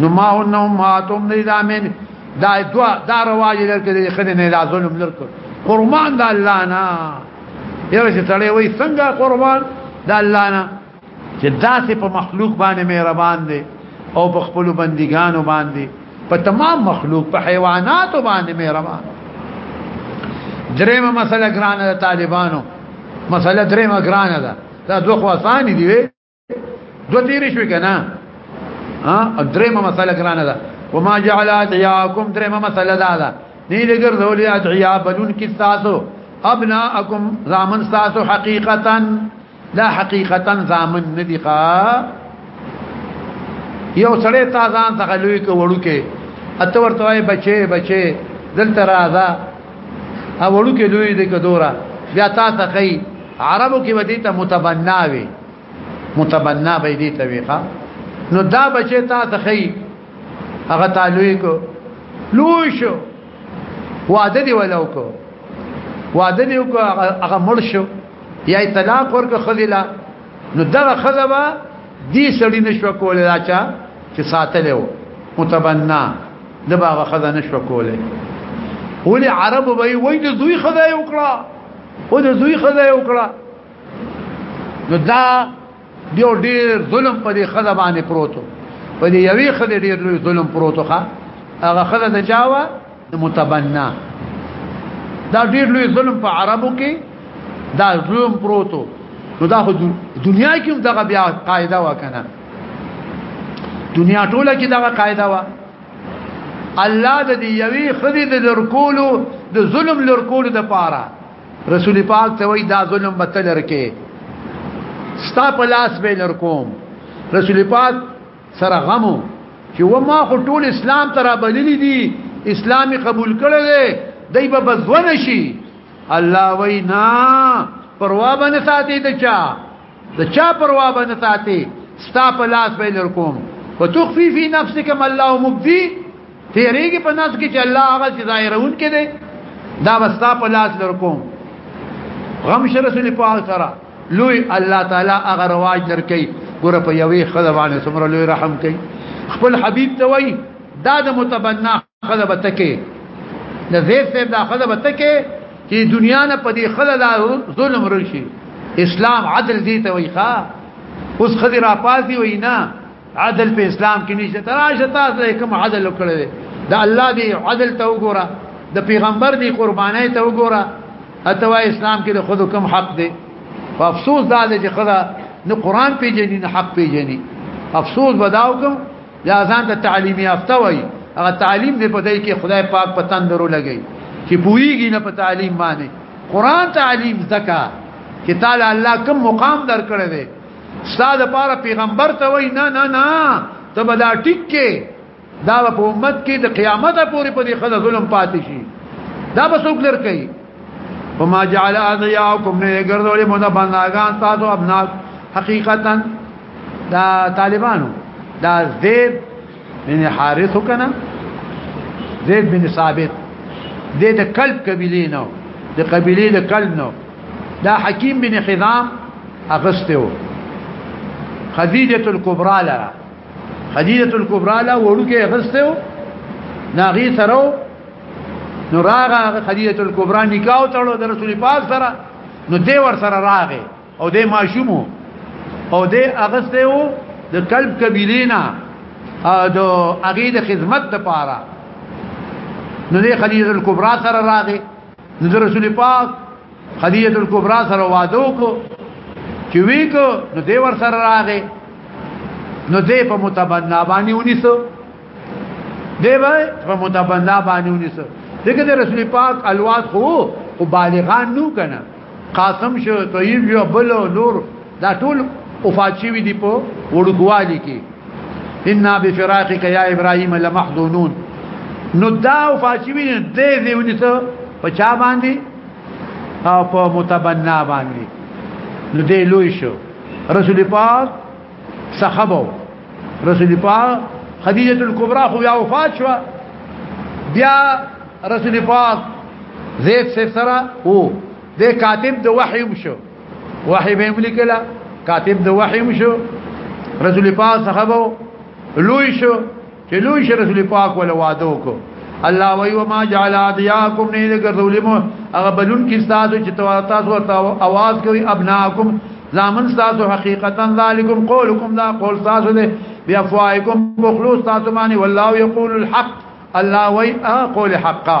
نو ما هو نو ما تم نه دا من دا دوا دا رواج لرکه دې خدای نه دا ظلم لرکه قربان د الله نه یو چې تړې وای څنګه قربان د الله نه چې داسې په مخلوق باندې مهربان دی او په خپل بندګانو باندې په تمام مخلوق په حیوانات باندې مهربان درېمه مسله ګرانه د طالبانو مسله درېمه ګرانه ده دا دوه خو اساني دي دو تیر شوی کنه ها درېمه مسله ګرانه ده وما جعل ادعياءكم درېمه مسله ده ده نه لګر ذولي ادعياء بنون کې تاسو ابناءكم زامن تاسو حقيقتا لا حقيقتا زامن ندي قا یو سړی تا ځان څخه لوی کو وړو کې اته ورته وای بچي بچي دلته راځه ا وړو کې لوی دې کدورا بیا تا ته کوي عربو کې ودی ته متبناوي متبنا به دي تويخه نو دا بچي تا ته خي هغه تعالی کو لوی شو وعده دی ولو کو وعده دی کو هغه مړ شو یا طلاق ورک خذلا نو دغه خذبا دی سړی نشو کول راچا چې ساتلو متبنا دغه خذا نشو کول ولې عرب به وای د دوی خذا یو کړه او د دوی خذا یو کړه نو دا دیو ډیر ظلم په دې خزه باندې پروتو په دې یوې خزه ډیر لوی ظلم پروتو ښا هغه خزه د جاوا د متبنا دا ډیر لوی ظلم په عربو کې دا ظلم پروتو نو دا خو دنیا کې هم دغه بیا قاعده وکنه دنیا ټوله کې دغه قاعده وا الله د یوې خزه د لرکولو د ظلم لرکولو د پاره رسول پاک ته وای دا ظلم به تلر کې ستا په لاس به لر کوم رسول پاک سره غمو چې و ما خو ټول اسلام ترا بللی دي اسلامي قبول کړل دی دای به بزونه شي الله وینا پروا باندې ساتي دچا د چا پروا به نه ساتي ستا په لاس به لرکوم وتخفي في نفسك ما الله مبدي تیریږي په نس کې چې الله هغه چې ظاهرون کې دي دا وستا په لاس لرکوم غم شر رسول پاک سره لوی الله تعالی هغه رواج درکې ګور په یوې خدای باندې سمره لوی رحم کوي خپل حبيب ته وای دا د متبنا خله بتکه د زید صاحب دا خله بتکه چې دنیا نه پدې خله دا ظلم رشي اسلام عدل دي ته وي ښا اوس خدي را پاسي وي نه عدل په اسلام کې نشته تراشه تاسو کوم عدل وکړي دا الله دی عدل ته وګوره د پیغمبر دی قربانای ته وګوره اتوا اسلام کې د خود کوم حق دی په افسوس دا چې خدا نه قران پیژني نه حق پیژني افسوس بداو کوم یا ځان ته تعلیم یافته وای هغه تعلیم دې پدای کې خدای پاک پتن درو لګي چې پویږي نه په تعلیم باندې قران تعلیم زکا چې تعالی الله کوم مقام درکړی دی استاد لپاره پیغمبر ته وای نه نه نه ته بدا ټیک کې دا په امت کې د قیامت پورې په دې خدای ظلم پاتې شي دا به څوک لر کوي وما جعل اذياكم نه ګرځولې مونږ بندگان تاسو ابنا حقیقتا دا طالبانو دا زید بن حارث کنا زید بن ثابت دې د قلب قبيله نو د قبيله د قلب نو دا حکیم بن خضام اغستو خدیجه الکبرى لرا خدیجه الکبرى لا وړو کې اغستو ناغي سره نو راغه خدیجه الکبرى نکاح تړو د رسول پاک سره نو دی ور سره راغه او دی ماشومو او دی اغسته وو د قلب کبیلینا د اغه د خدمت د پاره نو دی خدیجه الکبرى سره راغه نو د رسول پاک خدیجه الکبرى سره وادو کو چې ویکو نو دی ور سره راغه نو دی په متبنا باندې ونیسو دی به په متبنا باندې ونیسو دغه د رسول پاک الواز خو او بالغان نو کنه قاسم شو طیب یو بل نور دا ټول وفات شوی دی په وړوکوالي کې ان بفراقك يا ابراهيم لمحزونون نو دا وفات شوی دی دې ونیسو په چا باندې او په متبنا باندې نو دې لوی شو رسول پاک صحابه رسول پاک خدیجه الکبرى خو بیا وفات شو بیا رسول پاک زید سیف سره وو د کاتب د وحی مشو وحی به ملکلا کاتب د وحی مشو رسول پاک صحابه لوی شو چې لوی شه رسول پاک ول وعده وکړو الله وی وما جعل ادیاکم نه لګرولم هغه بلون کې تاسو چې تاسو ورته आवाज کوي ابناکم زامن تاسو حقیقتا ذالکم قولکم لا قول تاسو دې بیا فوایکم مخلوص تاسو باندې والله یقول الحق الله وی قول حقا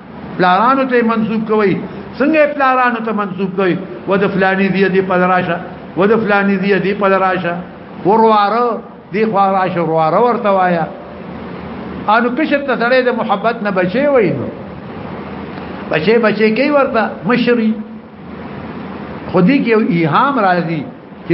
پلارانو ته منسوب کوي څنګه پلارانو ته منسوب کوي و د فلاني دی دی په راشه و د فلاني دی دی په راشه ورواره دی خو راشه ورواره ورته وایا انو کشر ته سړی د محبت نه بچي وای نو بچي بچي کوي ورته مشري خودي کې ایهام راځي چې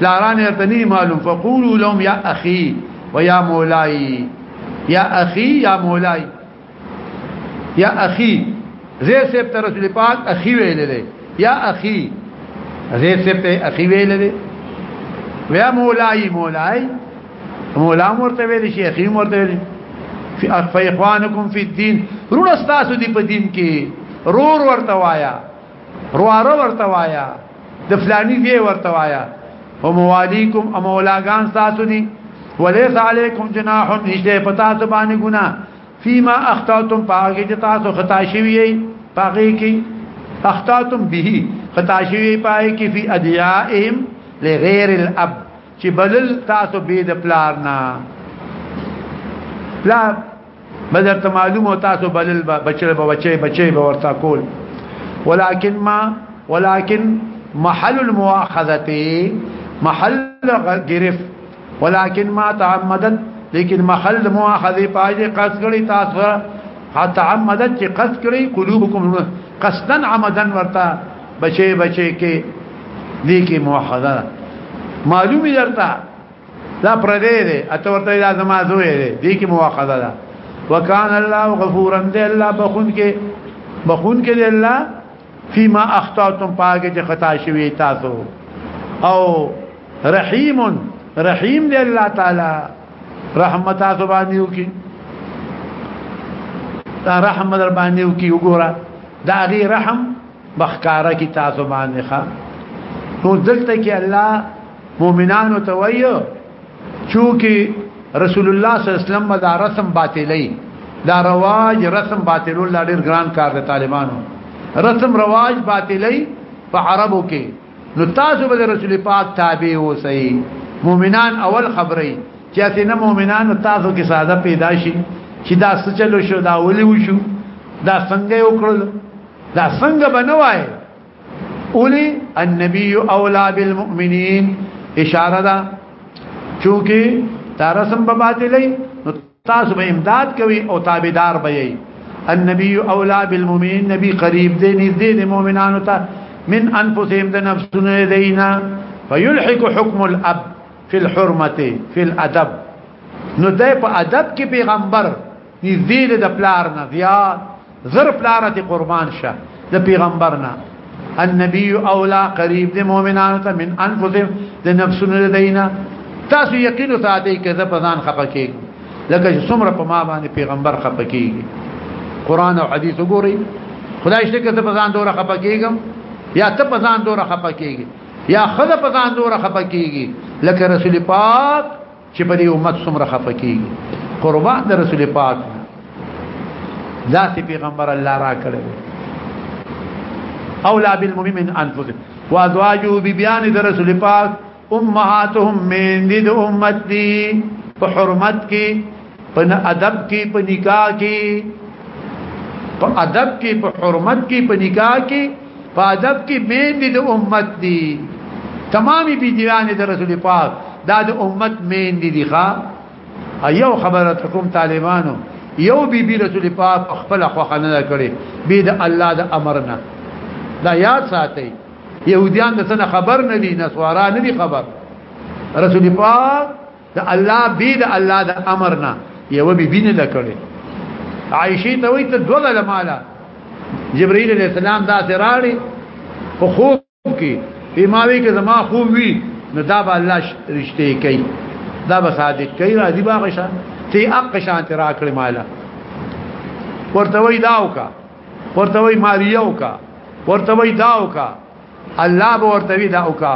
پلاران ورته نه معلوم فقولوا لهم يا اخي ويا مولاي يا اخي يا مولاي يا اخي زي سبت رسول پاک اخي ویل دي يا اخي زي سبت اخي ویل دي ويا مولاي مولاي مولا مرته ویل شي اخي مرته ویل في اخفى اخوانكم في الدين رونه تاسو دي په دین کې رور ورته وایا رواره ورته وایا د فلانی وی ورته وایا هم والیکم ام ولاغان تاسو دي وليس عليكم جناح نشته پتا ته باندې ګنا فيما اخطاتم پاګه چې تاسو خطا شوی یې پاګه کې اخطاتم به خطا شوی پای کې فی ادیائهم لغیر الاب چې بلل تاسو به د پلار نه پلار بدر ته معلوم او تاسو بلل بچره به بچي بچي به ورتا کول ولكن ما ولكن محل المؤاخذه محل غرف ولكن ما تعمدت لیکن محل مؤاخذه پاجي قص کړی تاسو حتی عمدت چې قص کړی قلوبکم قصدا عمدا ورتا بچي بچي کې دې کې مؤاخذه معلومي درته دا پر دې دې اته ورته دا زما زوی دې دې کې مواخذه ده وکان الله غفورا دې الله بخون کې بخون کې دې الله فيما اخطاتم پاګه چې خطا شوي تاسو او رحیم رحیم دې الله تعالی رحمت تاسو باندې وکي دا رحم در باندې وکي وګوره دا غي رحم بخکارا کی تاسو باندې ښا نو دلته کې الله مؤمنانو ته وایو چونکی رسول الله صلی الله علیه وسلم دا رسم باطلې دا رواج رسم باطل الله ډیر ګران کار د طالبانو رسم رواج باطلې په عربو کې نو تاسو به رسول پاک تابع اوسئ مؤمنان اول خبرې چې اسنه مؤمنان تاسو کې ساده پیدا شي چې دا څه چلو شو دا ولي وشو دا څنګه وکړل دا څنګه بنوای اولی النبی اولا بالمؤمنین اشاره ده چونکی دا رسم به باطلې نو تاسو به امداد کوي او تابعدار به یي النبي اولا بالمؤمنين نبي قريب دي نږدې دي مؤمنانو ته من انفسهم د نفسونه دینا فيلحق حكم الاب في الحرمه في الادب نو ده په ادب کې پیغمبر نزدې د پلار نه زیات زر پلار ته قربان شه د پیغمبر نه النبي اولا قریب د مؤمنانو ته من انفسهم د نفسونو لدینا تاسو یقین ساتي کزه په ځان خپکیږي لکه چې څومره په ما باندې پیغمبر خپکیږي قران او حديث وګوري خدای شته کته په ځان دوره خپکیږم یا ته په ځان دوره خپکیږي یا خدای په ځان دوره خپکیږي لکه رسول پاک چې په دې امت څومره خفه کیږي قربان د رسول پاک دا سي پیغمبر الله را کړو اولا بالمؤمن انفسه وازواجه ببيان د رسول پاک امهاتهم من دي د امت دي په حرمت کې په ادب کې په نکاح کې په ادب کې په حرمت کې په نکاح کې په ادب کې مین دي د امت دي تمامي بيديان د رسول پاک دا د امت مین دي دي ښا ايو خبره تکوم طالبانو یو بی بی رسول پاک خپل خوخه نه کړي بي د الله د امرنا دا یاد ساتي يهوديان د څه خبر نه دي نسوارا نه دي خبر رسول پاک د الله بي د الله د امر نه یو بي بین نه کړي عائشه ته وي ته دوه لمالا جبريل عليه السلام دا سراړي په خوب کې ایماوي کې زما خوب وی نو دا به الله رښتې کوي دا به صادق کوي راځي باغ شه تی اق شانت راکړي مالا ورته وي داوکا ورته وي ماریوکا ورته وي داوکا الله به ورته وی دا وکا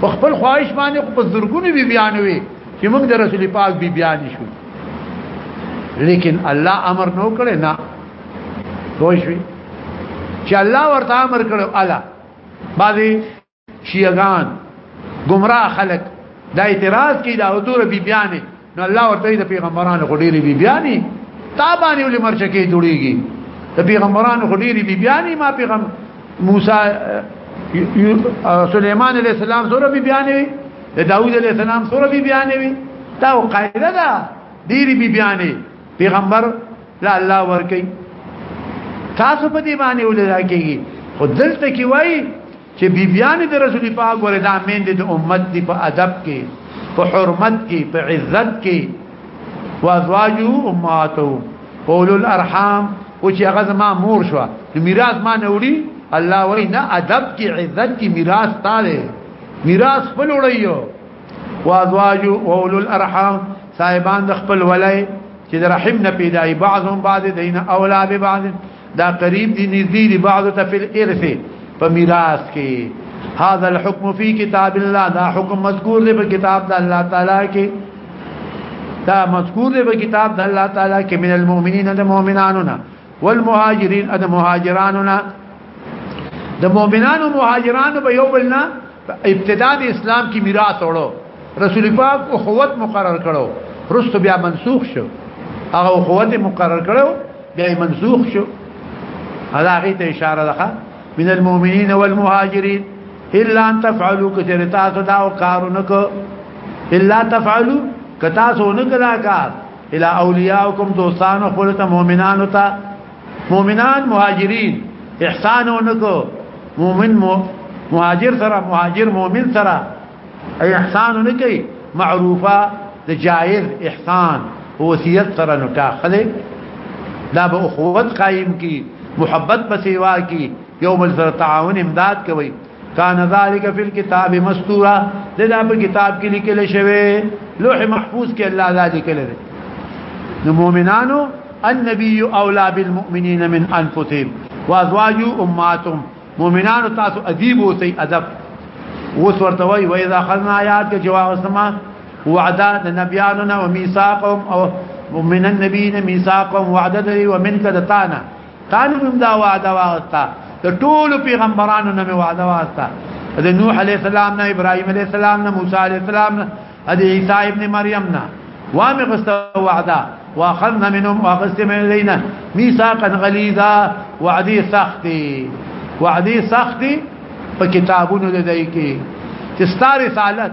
په خپل خواهش باندې خو په زرګونو بي بیان وي چې موږ د رسول پاک بي بیان شو لیکن الله امر نو کړي نه دوشوي چې الله ورته امر کړو الا بعضي شیعان گمراه خلق دا اعتراض کی دا حضور بی بیانه نو الله ورته د پیغمبرانو غډيري بي بیاني تا باندې ولې مرچکه جوړيږي د پیغمبرانو غډيري بي بیاني ما پیغام موسی سليمان عليه السلام سره بي بیاني د داوود عليه السلام سره بي بیاني تا قاعده ده ډيري بي بیاني پیغمبر لا الله ورکی تاسو په دې باندې ولې راکېږي خو دلته کې وایي چې بیبیانې د رسول پاک ګوره دا میندې د امت دی په ادب کې په حرمت کې په عزت کې وازواجو امهاتو اولو الارحام او چې هغه زما مور شو میراث ما نه وړي الله وای نه ادب کې عزت کې میراث تاله میراث خپل وړيو وازواجو اولو الارحام صاحبان د خپل ولای چې د رحم نه پیدای بعضهم بعض دین اولاد بعض دا قریب دي نږدې دي بعض ته فل ارث په میراث کې هاذا الحكم فی کتاب الله دا حکم مذکور دی په کتاب د الله تعالی کې دا مذکور دی په کتاب د الله تعالی کې من المؤمنین د مؤمنانو نه والمهاجرین د مهاجرانو نه د مؤمنانو مهاجرانو به یو بلنا ابتدا د اسلام کی میراث وړو رسول پاک او قوت مقرر کړو رست بیا منسوخ شو هغه قوت مقرر کړو بیا منسوخ شو هغه ته اشاره ده من المؤمنین والمهاجرین الا ان تفعلوا كثير تاسو دا کارونک الا تفعلوا کتاسو نکلا کار الى اولیاءکم دوستانو خپل ته مؤمنانو ته مؤمنان مهاجرین احسان اونکو مؤمن مهاجر سره مهاجر مؤمن سره اي احسان اونکي معروفه د جائز احسان وصیت سره نو تاخله دا به اخوت قائم کی محبت په سیوا کی یو بل سره تعاون امداد کوي کان ذالک فی الكتاب مستورا دا په کتاب کې لیکل شوی لوح محفوظ کې الله دا لیکل دی نو مؤمنانو النبی اولا بالمؤمنین من انفسهم وازواج امهاتهم مؤمنانو تاسو ادیب اوسئ ادب اوس ورته وای وای اذا خلنا آیات کې جواب سما وعدا د نبیانو او میثاقهم او من النبیین میثاقهم وعدا دی ومنک دتانا تانو هم دا وعده واغستا د ټول پیغمبرانو نه وعده واغستا د نوح علی السلام نه ابراهیم علی السلام نه موسی علی السلام نه د عیسی ابن مریم نه وامه غستا وعده واخذنا منهم واخذت من لينا ميثاقا غليظا وعدي سختي وعدي سختي په کتابونو د دای کې چې ستاره رسالت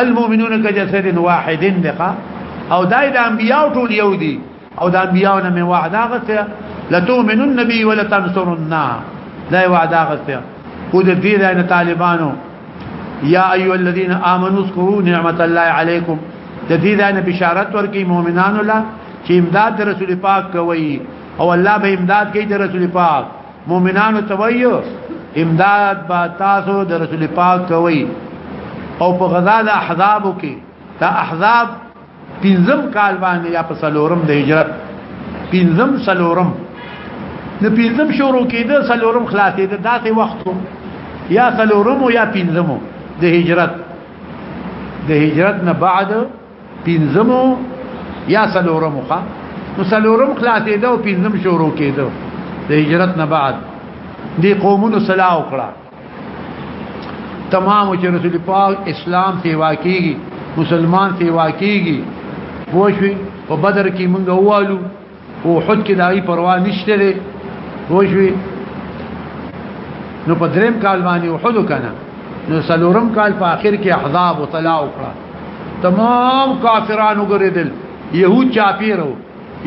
المؤمنون كجسد واحد دقا او دای د انبیاء ټول یو دي او د انبیاء نه می وعده غته لتؤمن النبي ولا تنصرنا دا وعده غته او د دې د طالبانو یا ایو الذین آمنوا اذكروا نعمت الله علیکم د دې د بشارت ورکی مؤمنانو لا چې امداد رسول پاک کوي او الله به امداد کوي د رسول پاک مؤمنانو تویو امداد با تاسو د رسول پاک کوي او په غزا د احزاب کې دا احزاب پنځم کال باندې یا په سلورم د هجرت پنځم سلورم د پنځم شروع کېده سلورم خلاصې ده داسې وختو یا سلورم یا پنځم د هجرت د هجرت نه بعد پنځمو یا سلورمو ښا نو سلورم خلاصې ده او پنځم شروع کېده د هجرت نه بعد دی قومونو صلاح وکړه تمام چې رسول پاک اسلام ته واقعي مسلمان ته واقعي پوښوي په بدر کې موږ ووالو او حد کې دای پروا نشته دی وښوي نو په دریم کال باندې وحد کنه نو سلورم کال په اخر کې احزاب او طلا وکړه تمام کافرانو ګرځیدل يهود چاپیرو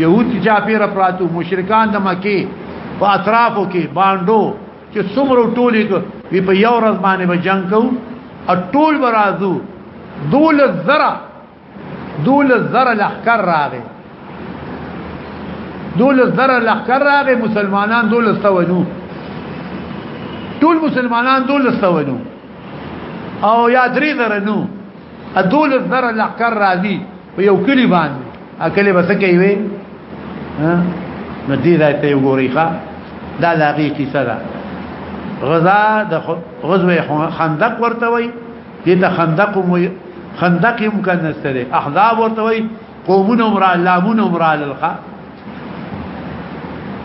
يهود چاپیر پراتو مشرکان د مکی په اطرافو کې باندو چې څومره ټولې وی په یو ورځ باندې به جنگ کوو او ټول برازو دول زرا دول زر لخر راغې دول زر لخر راغې مسلمانان دول سوجو ټول مسلمانان دول سوجو او یا درې زر نو دول زر لخر راځي په یو کلی باندې اکلی بس کوي وي نو دې ځای ته وګوري ښا دا لاغي کیسه ده غزا د غزوه خندق ورته وي دې ته خندق مو خندق هم کنه سره احزاب ورته وي قومونه عمر لامون عمر الخا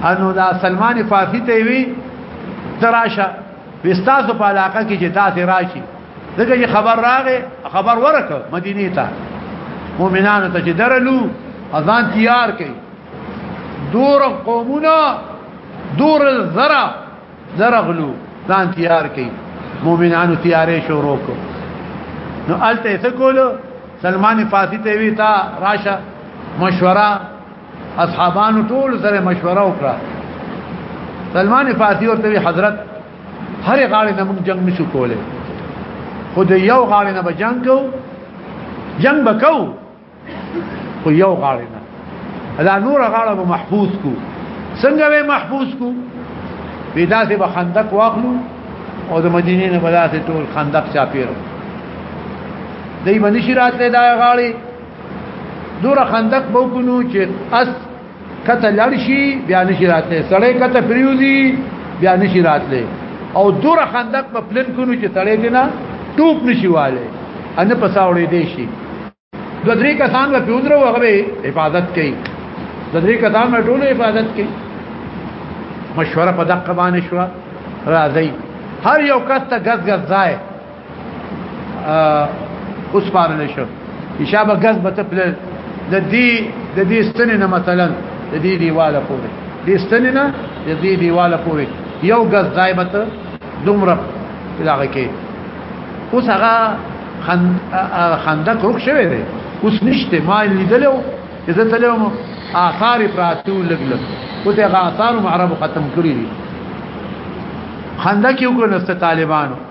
انو دا سلمان فارسی ته وی تراشه وستاسو په علاقه کې چې تاسو راشي دغه چې خبر راغې خبر ورکه مدینه ته مؤمنانو ته چې درلو اذان تیار کړي دور قومونه دور زرا زرغلو ځان تیار کړي مؤمنانو تیارې شروع کو نو الته څه کولو سلمان فارسی ته وی تا راشه مشوره اصحابانو ټول سره مشوره وکړه سلمان فارسی ورته حضرت هر غاړه نه موږ جنگ نشو کولای خو د یو غاړه نه به جنگ کو جنگ وکاو خو یو غاړه نه دا نور غاړه به محفوظ کو څنګه به محفوظ کو پیدا سي به خندق واخلو او د مدینې نه بلا سي ټول خندق چا پیرو دای باندې شي راتله دا غاړي دوره خندق بو کو نو چې اس کته لړ شي بیا نشي راتلی سړی کته پریوزي بیا نشي راتلی او دور خندق په پلن کونو چې سړی دی نه ټوپ نشي والي ان په ساوړې دی شي د درې کسان له پیوندره وغوي حفاظت کوي د درې کسان له ټولو حفاظت کوي مشوره په دقه باندې شو راځي هر یو کس ته غز غز ځای اوس پارل شو اشابه غز به تپل د دې د دې ستنې نه مثلا د دې دیواله پورې دې ستنې نه د دې دیواله پورې یو غز دایبت دومره دغه کې اوس هغه خندق روک شوی دی اوس نشته ما لیدلو زه تلم آثار پراتو لګلګ اوس هغه آثار عربو ختم کړی دي خندق یو کو نست طالبانو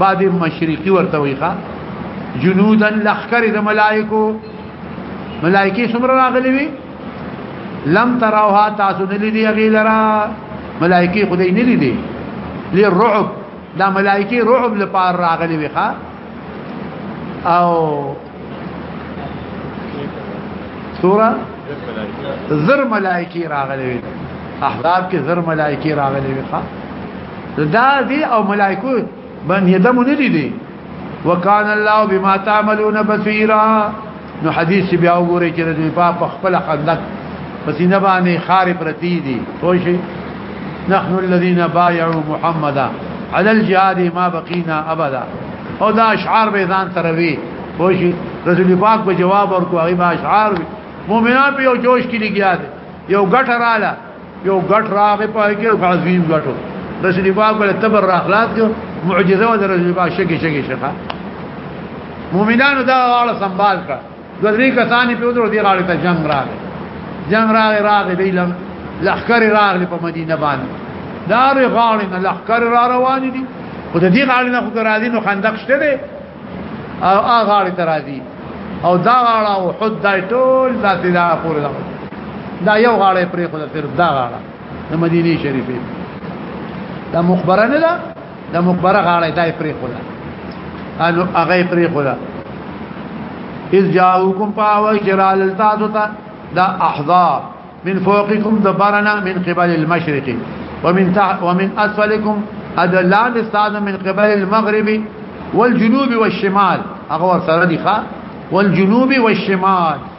بعد مشرقي ورته وي ښا جنودا لخر د ملائکو ملائکه څومره راغلي وي لم تروها تاسو نه لیدي غیلرا ملائکه خدای نه لیدي لرعب دا ملائکه رعب لپاره راغلي وي ښا او سورہ زر ملائکی راغلی وی احزاب کې زر ملائکی راغلی وی ښا دا دی او ملائکو باندې دمو نه دي وکان الله بما تعملون بصیرا نو حدیث بیا وګورئ چې د پاپ خپل خندق پسینه باندې خار پرتی دي توشي نحن الذين بايعوا محمدا على الجهاد ما بقينا ابدا او دا اشعار به ځان تروي خوشي رسول پاک په جواب ورکو هغه به اشعار وي مؤمنان په یو جوش کې لګیا دي یو غټ رااله یو غټ راغه پای کې عظیم غټو رسول پاک له تبر راخلاص کې معجزه و رسول پاک شګي شګي شخه مؤمنانو دا واړه سنبال کړ دوه درې کسان په ودرو دی غاړه ته جنگ راغی جنگ راغی راغی دی لم لخر راغی په مدینه باندې دار غاړه نه لخر را روان دي او د دې غاړه نه خو راځي نو خندق شته دی او هغه غاړه ته راځي او دا غاړه او حد دای ټول ذاتي دا پورې دا دا یو غاړه پرې خو د تر دا غاړه د مدینه شریفه دا مخبرانه ده د مقبره غاړه دای پرې کولا انو هغه پرې کولا اذ جاءوکم پاو جلال تاسو ته دا احزاب من فوقكم دبرنا من قبل المشرق ومن تحت ومن اسفلكم ادلان استاد من قبل المغرب والجنوب والشمال هغه سره دي ښا والجنوب والشمال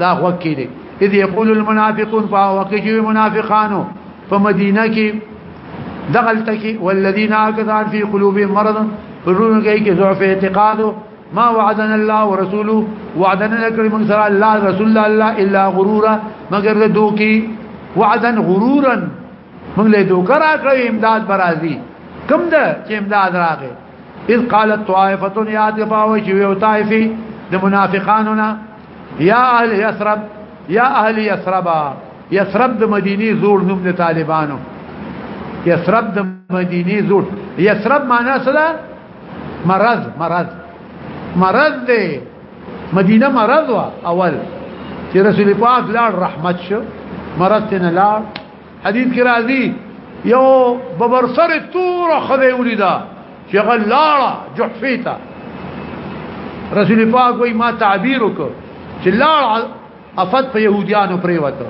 دا وکی دی اذ یقول المنافقون فاوکجو منافقانو په مدینه کې دغل تکي والذین اکثر فی قلوبهم مرض فرون کوي کې ضعف اعتقاد ما وعدنا الله ورسوله وعدنا لكل من سر الله رسول الله الا غرورا مگر دوکي وعدا غرورا موږ له دوکه راکړې امداد برازي کوم ده چې امداد راغې اذ قالت طائفه يا تفاوش ويو طائفي د منافقانو نه یا اهل یثرب یا اهل یثرب یثرب د مدینی زور نوم د طالبانو یثرب د مدینی زور یثرب معنا څه ده مرض مرض مرض دی مدینه مرض وا اول چې رسول پاک لاړ رحمت شو مرض تن لاړ حدیث کې راځي یو ببر سره تور خدای ولیدا چې غلاړه جحفیتا رسول پاک وای ما تعبیر وک چې لاړ افت په يهوديانو پرې وته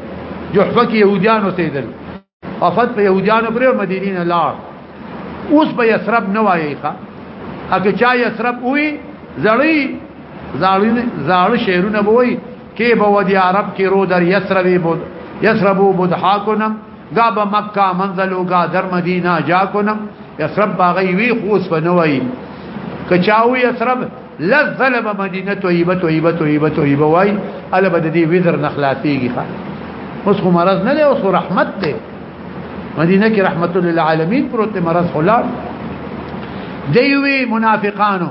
جحفه کې يهوديانو ته دل افت په يهوديانو پرې مدینې نه لاړ اوس به یسرب نه وایي ښا اګه چا یسرب وی زړی زړی زړی شهرونه وای کې به ودی عرب کې رو در یسربی بود یسربو بدحا کنم گا به مکه منزلو گا در مدینه جا کنم یسرب باغی وی خوس بنوي کچاو یسرب لزل به مدینه طیبه طیبه طیبه طیبه وای الا بد دی وزر نخلاصیږي خا اوس خو مرز نه له اوس رحمت دی مدینه کې رحمت للعالمین پروت مرز خلا دیوی منافقانو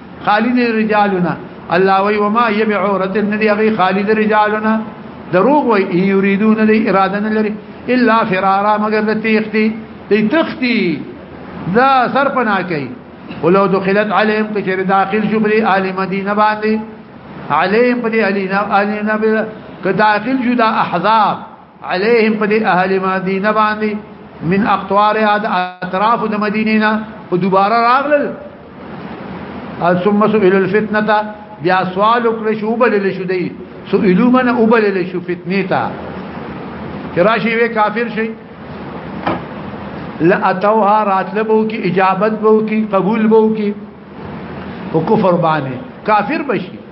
خالد رجالنا الله وی وما يبع عورت النبي غي خالد رجالنا دروغ وی يريدون لي اراده لري الا فرارا مگر د تختی د تختی دا سر پنا کوي ولو دخلت عليهم كثير داخل شو بلي اهل مدينه باندې عليهم بلي اهل نبي كداخل شو دا احزاب عليهم په دې اهل مدینه باندې من اقطار عاد اطراف د مدینه نه او دوباره راغلل ثم سئل الفتنه بیا سوال وکړ شو بل له شو دی سئلو من او بل له شو فتنه تا کراشي وی کافر شي لا اتوها راتلبو کی اجابت بو کی قبول بو کی او کفر باندې کافر بشي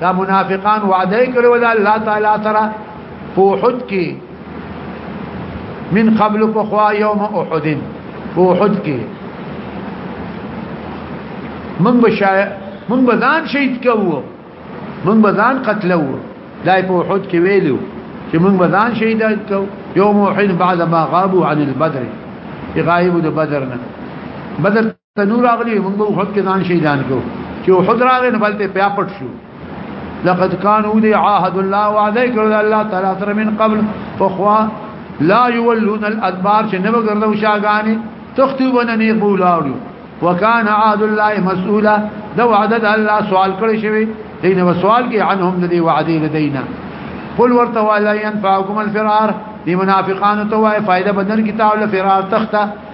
دا منافقان وعده کړو دا الله تعالی سره په احد کې من قبل فخوا يوم احد په احد کې من بشای من بزان شهید کوو من بزان قتلو دا په احد کې ویلو چې من بزان شهید کوو يوم احد بعد ما غابوا عن البدر غائب د بدر نه بدر تنور اغلی موږ په خود کې ځان شهیدان کو چې احد راغې نه بلته پیا پټ شو لقد كانوا دي عاهد الله وعده کړل الله تعالی سره من قبل فخوا لا يولون الادبار چې نه وګرځو شاګانی تختوبن نه بولاړو وکانه عاد الله مسؤولا دا وعده الله سوال کړی شوی دین و سوال کې عنهم ندی وعده لدینا قل ورته ولا ينفعكم الفرار لمنافقان تو فائدہ بدن کتاب لفرار تخته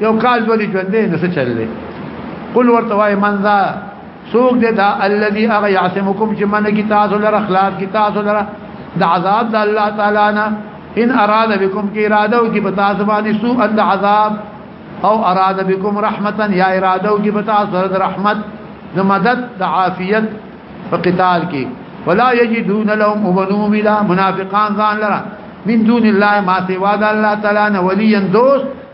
یو کال دوی ژوند نه څه چل دی قل ورته وای من ذا سوق دې دا الذي اغ يعصمكم چې من کی تاسو لره اخلاص کی تاسو لره د عذاب د الله تعالی نه ان اراد بكم کی اراده او کی بتا زبانی سو ان عذاب او اراد بكم رحمتا یا اراده او کی بتا زرد رحمت د مدد د عافیت په قتال کې ولا یجدون لهم وبنو بلا منافقان ځان لره من دون الله ما سوا د الله تعالی نه وليا دوست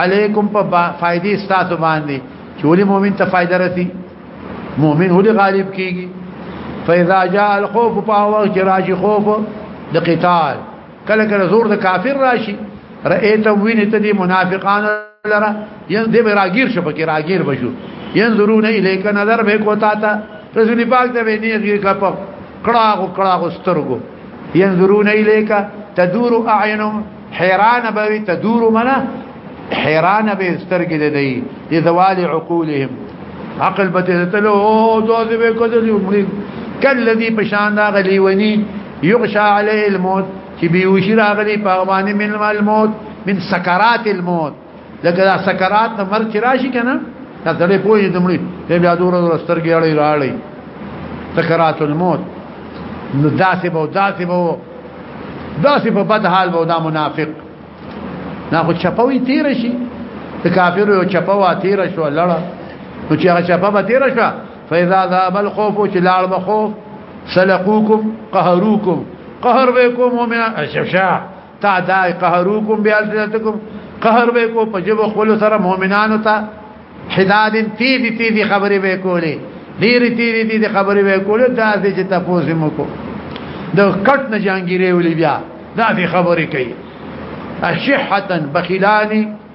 علیکم په فائدې ستاسو باندې چې ولې مؤمن ته فائدہ رسی مؤمن ولې غالب کیږي فاذا جاء الخوف فهو جراج خوف د قتال کله کله زور د کافر راشي رأيت وين تدي منافقان لرا ينذب راگير شبك راگير بشو ينظرون اليك نظر به کوتا تا رسول پاک ته ویني کې کا په کړه کو کړه کو سترګو ينظرون اليك تدور اعينهم حیران به تدور منا حیران به سترګې د دی د زوال عقولهم عقل به ته له او دوه به کدل یمړي کلذي پشان دا غلی ونی یغشا علی الموت چې به وشي راغلی په من الموت من سکرات الموت لکه دا سکرات د مرګ چې راشي کنه دا سړی پوهې د مړي ته بیا دور دور سترګې اړې راړې سکرات الموت نو داسې به داسې به داسې په بد حال به دا منافق نه خو چپوي تیر شي د کافر یو چپوا تیر شو لړه نو چې هغه چپا به تیر شو فاذا ذاب الخوف چې لاړ به خوف سلقوکم قهروکم قهر بكم ومن الشفشاء تا دا قهروکم بیالتکم قهر به کو په جبو خپل سره مؤمنانو ته حداد تیزی تیزی خبرې به کولې ډېری تیزی تیزی خبرې به کولې دا چې تاسو مو کو د کټ نه جانګیرې ولې بیا دا خبرې کوي اشحتن بخیلانی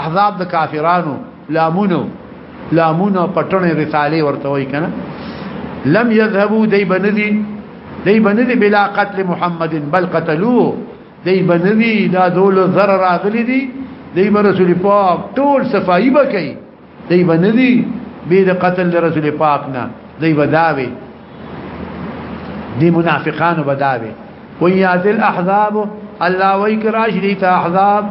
احزاب د کافرانو لامونو لامونو پټنې رساله ورته وای کنه لم يذهبوا دی بندي دی بندي بلا قتل محمد بل قتلوه دی بندي دا دول ضرر راغلي دي دی رسول پاک ټول صفائی بکئی دی بندي به د قتل رسول پاک نه دی بداوي دی منافقان بداوي ويات الاحزاب الله ويك راشدي احزاب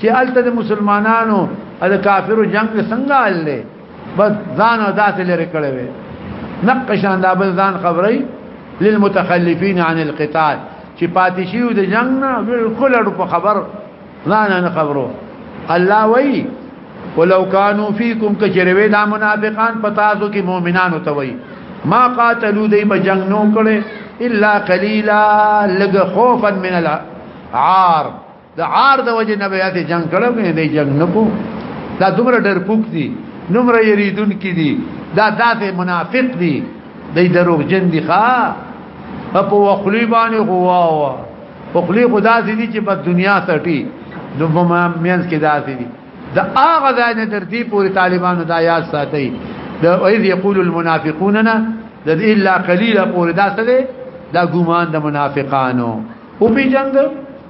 چې الته د مسلمانانو او د کافرو جنگ څنګه حل دی بس ځان او ذات لري کړی وي نقشان دا بل ځان خبري للمتخلفين عن القتال چې پاتې شيو د جنگ نه بالکل اړو په خبر ځان نه خبرو الله وایي ولو كانوا فيكم كجروي دا منافقان پتاسو کې مؤمنانو ته وایي ما قاتلوا دی په جنگ نو کړي الا قليلا لګ خوفا من العار د عار د وجه نه بیا ته جنگ کړو نه دی جنگ نکو دا دومره ډر پوک دي نمره یریدون کې دي دا داسې منافق دي د دروغ جن دي ښا په وخلی باندې غواوا وخلی خدا دې دي چې په دنیا سټي نو په مینس کې داسې دي دا هغه ځای نه ترتیب پوری طالبانو دا یاد ساتي دا اذ یقول المنافقون نه د الا قليلا پوری دا څه دا ګومان د منافقانو او پیجنګ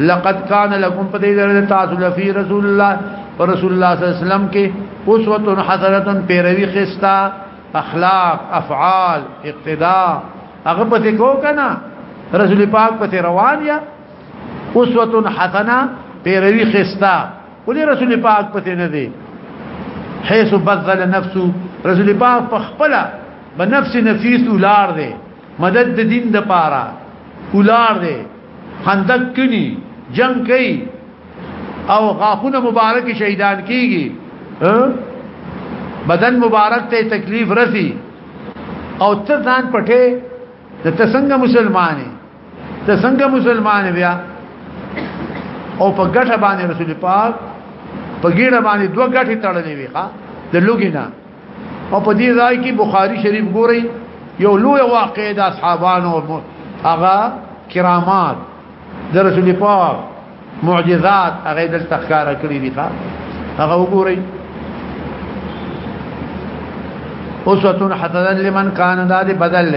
لقد كان لكم پدې تاسو لفي رسول الله رسول الله صلی الله علیه وسلم کې اسوه حسنه پیروي خستا اخلاق افعال اقتداء هغه پته کو کنه رسول پاک پته روان یا اسوه حسنه پیروي خستا ولې رسول پاک پته نه دی حيث بذل نفسه رسول پاک په خپل بنفس نفیس ولار دی مدد د دین د پاره ولار دی خندق کني جنگ کوي او غاخونه مبارک شهیدان کیږي بدن مبارک ته تکلیف رسی او ته ځان پټه د تسنګ مسلمانې تسنګ مسلمانې بیا او په ګټه باندې رسول پاک په ګیره باندې دوه ګټې تړلې وي ښا د لوګینا او په دې ځای کې بخاری شریف ګوري یو لوی واقع د اصحابانو هغه کرامات د رسول پاک معجزات هغه د تخکار کړی دي هغه وګوري اسوه حسنه لمن كان ذا بدل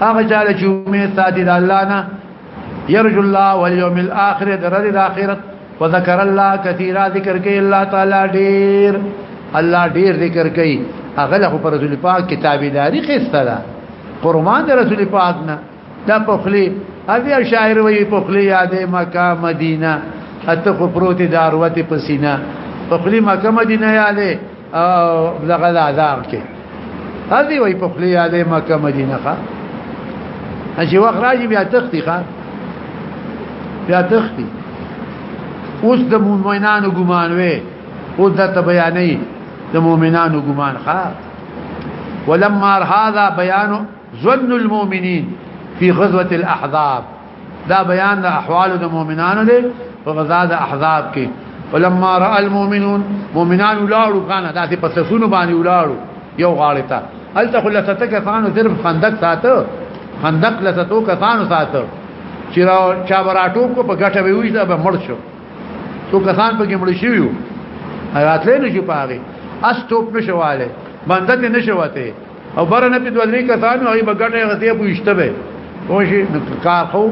هغه چاله چې امید ساتي د الله نه يرجو الله واليوم الاخر درد الاخرت وذكر الله كثيرا ذكر كي الله تعالى دير الله دير ذكر كي اغلق پر رسول پاک کتابی داری خسته ده قربان در رسول پاک نه دا پخلی اویا شاعر وی پخلی یاد مکه مدینه اته خو پروت داروت پسینه پخلی مکه مدینه یاده او دغه عذاب کې هدي وي په خلی علي مکه مدینه ښه هجي وخت راځي بیا تختی ښه بیا تختی اوس د مؤمنانو ګمان وي او د ته بیانې د مؤمنانو ګمان ښه ولما هذا بيان ظن المؤمنين في غزوه الاحزاب دا بیان د احوال د مؤمنانو دی په غزا د احزاب کې ولما را المؤمنون مؤمنان ولاړو کنه دا په سفونو باندې ولاړو یو غالطه هل تخل ستک فانو صرف خندق ساتو خندق لستو کسانو ساتو چې را چا براټو کو په ګټه وی وځه به مړ شو تو کسان په کې مړ شي یو راتلې نشي پاره اس توپ نشواله باندې نشواته او برنه په دوه درې کسانو هغه بغټه غته پوښته به پوښي کار خو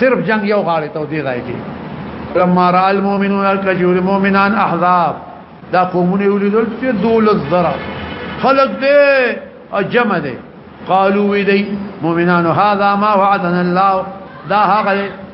صرف جنگ یو غاړه ته دی ځای کې لما را المؤمنون الکجور مؤمنان احزاب دا قومونه ولیدل چې دول الزرع خلق دې اجمع دې قالوا وی دې مؤمنان هذا ما وعدنا الله دا هغه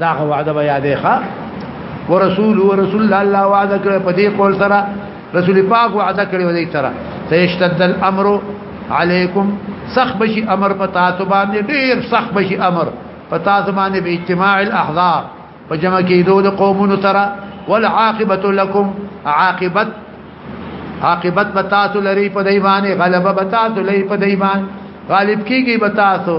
دا وعده بیا دی ښا ورسول ورسول الله وعده کړ په دې قول سره رسول پاک وعده کړی و دې سره سيشتد الامر عليكم سخ بشي امر پتا تو باندې ډیر سخ بشي امر پتا تو باندې به اجتماع الاحزاب په جمع کې دوه قومونو سره والعاقبه لكم عاقبت عاقبت بتاسو لري په دی باندې غلبه بتاسو لري په دی باندې غالب کیږي بتاسو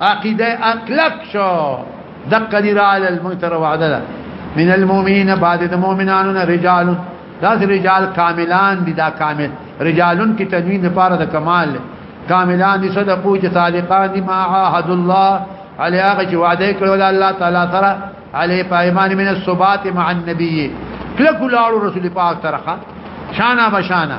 عقیده اکلک شو دقه دی رال المنتر وعده ده من المؤمنین بعد د مؤمنانو رجال دا رجال کاملان دي دا کامل رجالون کی تنوین لپاره د کمال کاملان دي صدقو چې صادقان دي ما عهد الله علی هغه چې وعده کړو د الله تعالی سره علی پایمان من الصبات مع النبی کله کولارو رسول پاک طرحه شانا بشانا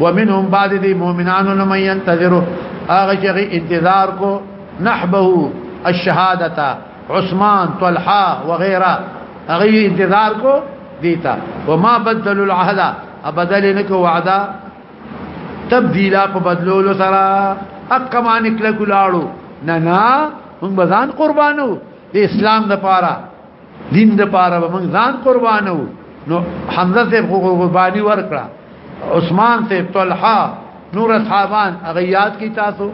ومنهم بعد دي مؤمنانو لمن ينتظروا هغه چې انتظار کو نحبه الشهادته عثمان طلحه وغيره هغه انتظار کو دیتا وما بدلوا العهد ابدل نک وعده تبديلا په بدلولو سره حق ما نکله ګلاړو نه نه موږ بزان قربانو اسلام د پاره دین د پاره به موږ ځان قربانو نو حمزه ته قرباني ورکړه عثمان ته طلحه نور اصحابان اغیات کی تاسو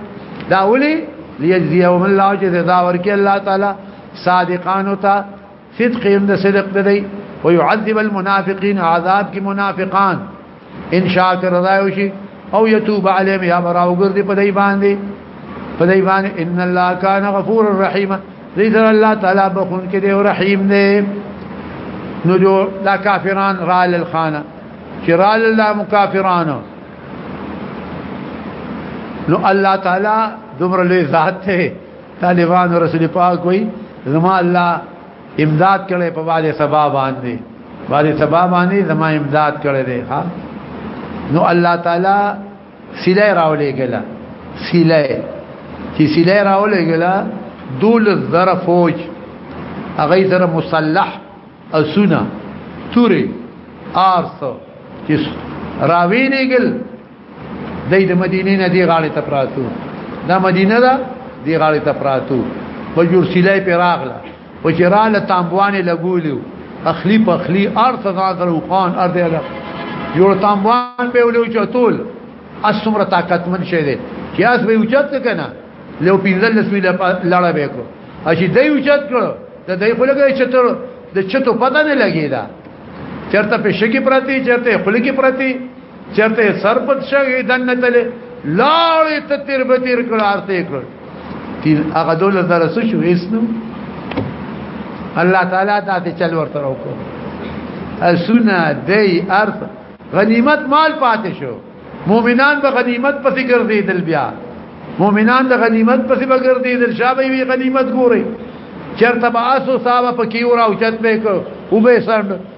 دا ولي ليجزيهم الله جزاء ورکی الله تعالی صادقان تا صدق هم صدق دی ويعذب المنافقين عذاب کی منافقان ان شاء الله رضا وشي او يتوب عليهم يا براو ګرځي په دای باندې په دای باندې ان الله كان غفور رحيم ذكر الله تعالی بخون کې دی رحیم دی نو جو لا کافران را للخانه چې را لله مکافرانو نو الله تعالی دومره لوی ذات ته طالبان رسول پاک وي زما الله امداد کړي په باندې سبا باندې باندې سبا باندې زما امداد کړي دی ها نو الله تعالی سیلای راولې ګلا سیلای چې سیلای راولې ګلا دول الذره فوج هغه سره مسلح اسونه توري ارث چې راوینېګل دای د مدینې نه دی غاړې ته پراتو دا مدینه ده دی غاړې ته پراتو په جور سیلای په راغله په چراله تامبوانې لګولیو اخلی په اخلی ارث غاغر او خان ارث اله یو تامبوان په ولو چتول اسمره طاقت من شه دي چې اس به اوچت کنه لو پینځل لسمی لړا به کو اجي دای اوچت کړو ته دای خو لګی چې تر د چتو پته نه لګی دا چرته په شګي پرتی چرته خلګي پرتی چرته سر پټ شوی دنه تله لاړ ته تیر به تیر کړ ارته کړ تیر هغه دول زره څه شو اسنو الله تعالی ته چل ورته وکړو اسونه دی ارث غنیمت مال پاتې شو مؤمنان به غنیمت په فکر دی دل بیا مؤمنان د غنیمت په فکر ګرځي د شابه وی غنیمت ګوري چرته به اسو صاحب پکې ور او چت به کو وبې سند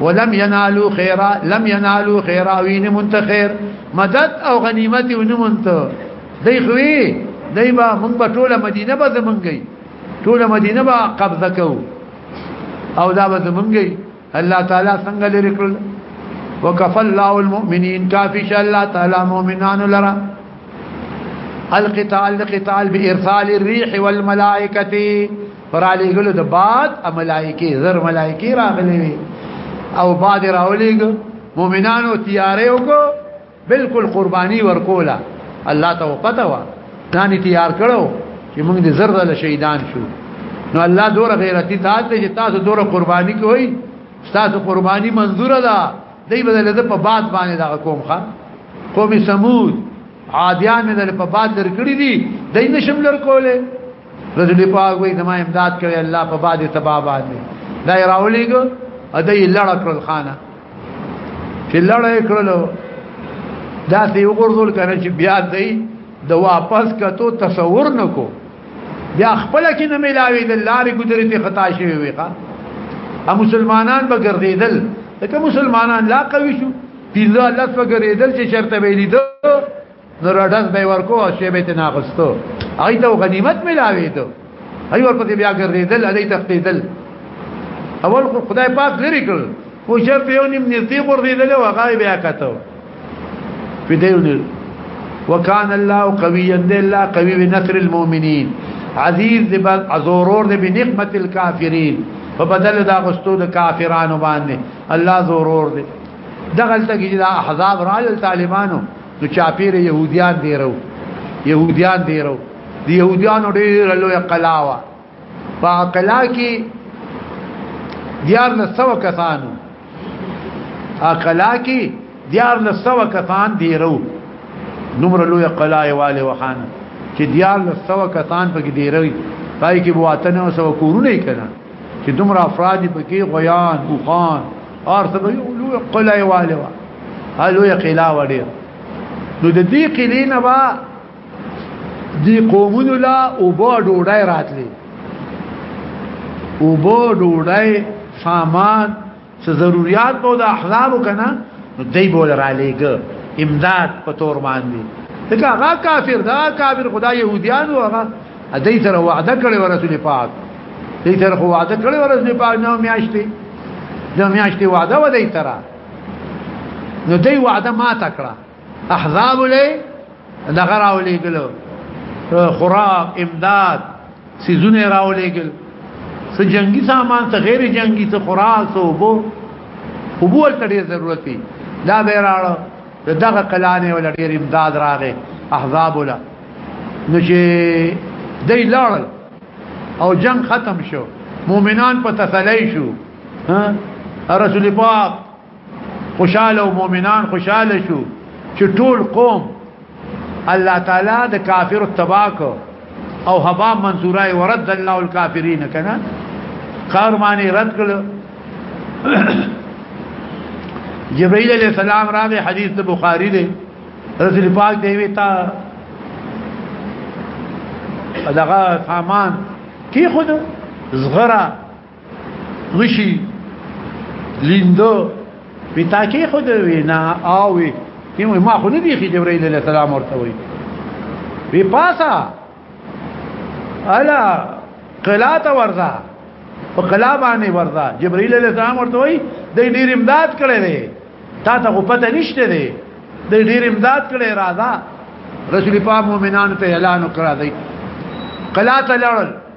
ولم ينالو خيرا لم ينالو خيرا وين منت خير مدد او غنيمت ونمنت دی خوي دی با من په ټوله مدينه به زمونږی ټوله مدينه به قبضه کو او دا به زمونږی الله تعالی څنګه لري کړل وکف الله المؤمنين كافي شاء الله تعالی مؤمنان لرا القتال لقتال بارسال الريح والملائكه را لېګلو د بعد ملائکه زر ملائکه راغلي وي او بعد راولېګ مؤمنانو تیارې وکړو بالکل قرباني ورکولا الله ته پته و ځاني تیار کړو چې موږ دې زر د شهیدان شو نو الله دور غیرتی ذات دې تاسو دور قرباني کوي تاسو قرباني منظور ده دې بدل ده په بعد باندې دا قوم خان قوم سمود عادیان دې په بعد درکړي دي دې نشم لر کوله رسول پاک وې زما امداد کوي الله په باد تبا باندې دا راولېګ ادي لړ کړل خانه چې لړ کړل دا سی وګورځول کنه چې بیا دی د واپس کتو تصور نکو بیا خپل کې نه ملاوي د لارې ګذرې ته خطا شي وي ښا ا مسلمانان به ګرځیدل ته مسلمانان لا قوي شو پیله الله څخه ګرځیدل چې شرط ویلې ده نو رډس به ورکو او شی به تنا غستو هغه ته غنیمت ملاوي ته هغه ورپسې بیا ګرځیدل هغه تختیدل اول خو خدای پاک لري کړ خو شپ یو نیم نږدې ګرځیدل او هغه بیا کته په دې ونه وکان الله قویا دی الله قوی بنصر المؤمنین عزیز دی بل ازورور دی بنقمت الکافرین په بدل دا غستو د کافرانو باندې الله زورور دی دغلت کې دا احزاب راځل طالبانو نو چاپیر يهوديان دی رو يهوديان دی رو دی يهوديان ډېر لوی قلاوه په قلا کې دیار نه سو کسانو اقلا کې دیار نه سو کسان دی رو نمر لوی قلا والے وخانه چې دیار نه سو کسان پکې دی روي پای کې بواتنه سو کورونه کړه چې دومره افراد په کې غیان او خان ار څه یو لوی قلای والي وا هلو یې قلا وړي نو د دې قلې نه با دې قومونو لا او بو ډوډۍ راتلې او بو ډوډۍ سامان څه ضرورت به د احزاب کنه نو دی بول را لېګ امداد په تور باندې دا هغه کافر دا کافر خدای يهوديان او هغه دې سره وعده کړې ورسول پاک دې سره خو وعده کړې ورسول پاک نو میاشتې نو میاشتې وعده و دې سره نو دې وعده ما تکړه احزاب له دغه راولې ګلو خراب امداد سيزونه راولې ګل څه جنگي سامان څه غیر جنگي څه خراس او بو قبول تړي ضرورت دی دا به راړو دغه کلانه ول ډیر امداد راغې احزاب ولا نو چې دی لړ او جنگ ختم شو مؤمنان په تسلی شو ها رسول پاک خوشاله او مؤمنان خوشاله شو چې ټول قوم الله تعالی د کافر تباک او هبا منصورای ورد الله الکافرین کنه قهر معنی رد کړ جبرائیل علیہ السلام راغی حدیث د بخاری دی رسول پاک دی وی تا دغه سامان کی خود زغره غشي لیندو پتا کې خو د وینا اوي کوم ما خو نه دی چې جبرائیل علیه السلام ورته وي وی پاسا الا قلات ورزا په قلا باندې ورزا جبرائیل علیه السلام ورته وي د ډیر امداد کړي دي تا ته خو پته نشته دي د ډیر امداد کړي راځه رسول پاک مؤمنانو ته اعلان وکړه دی قلات لړل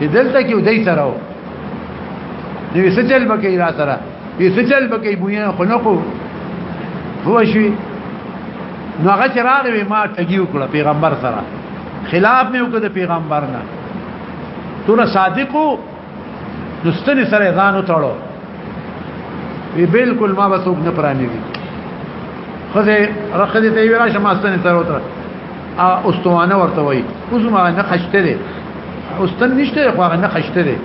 دلته کې ودی سره و نو څه چل بکې را سره څه چل بکې بوینه خو نه کو هو شي نو هغه چې راغی ما ټګي وکړه پیغمبر سره خلاف مې وکړ د پیغمبر نه تور صادقو دستنی سره ځان وتړو وی بالکل ما بسوک نه پرانی دي خزه رخدي ته وی راشه ما ستنی سره وتړو ا استوانه ورته وای اوس ما نه خشته دي اوستن نشته خو هغه نه خشته دي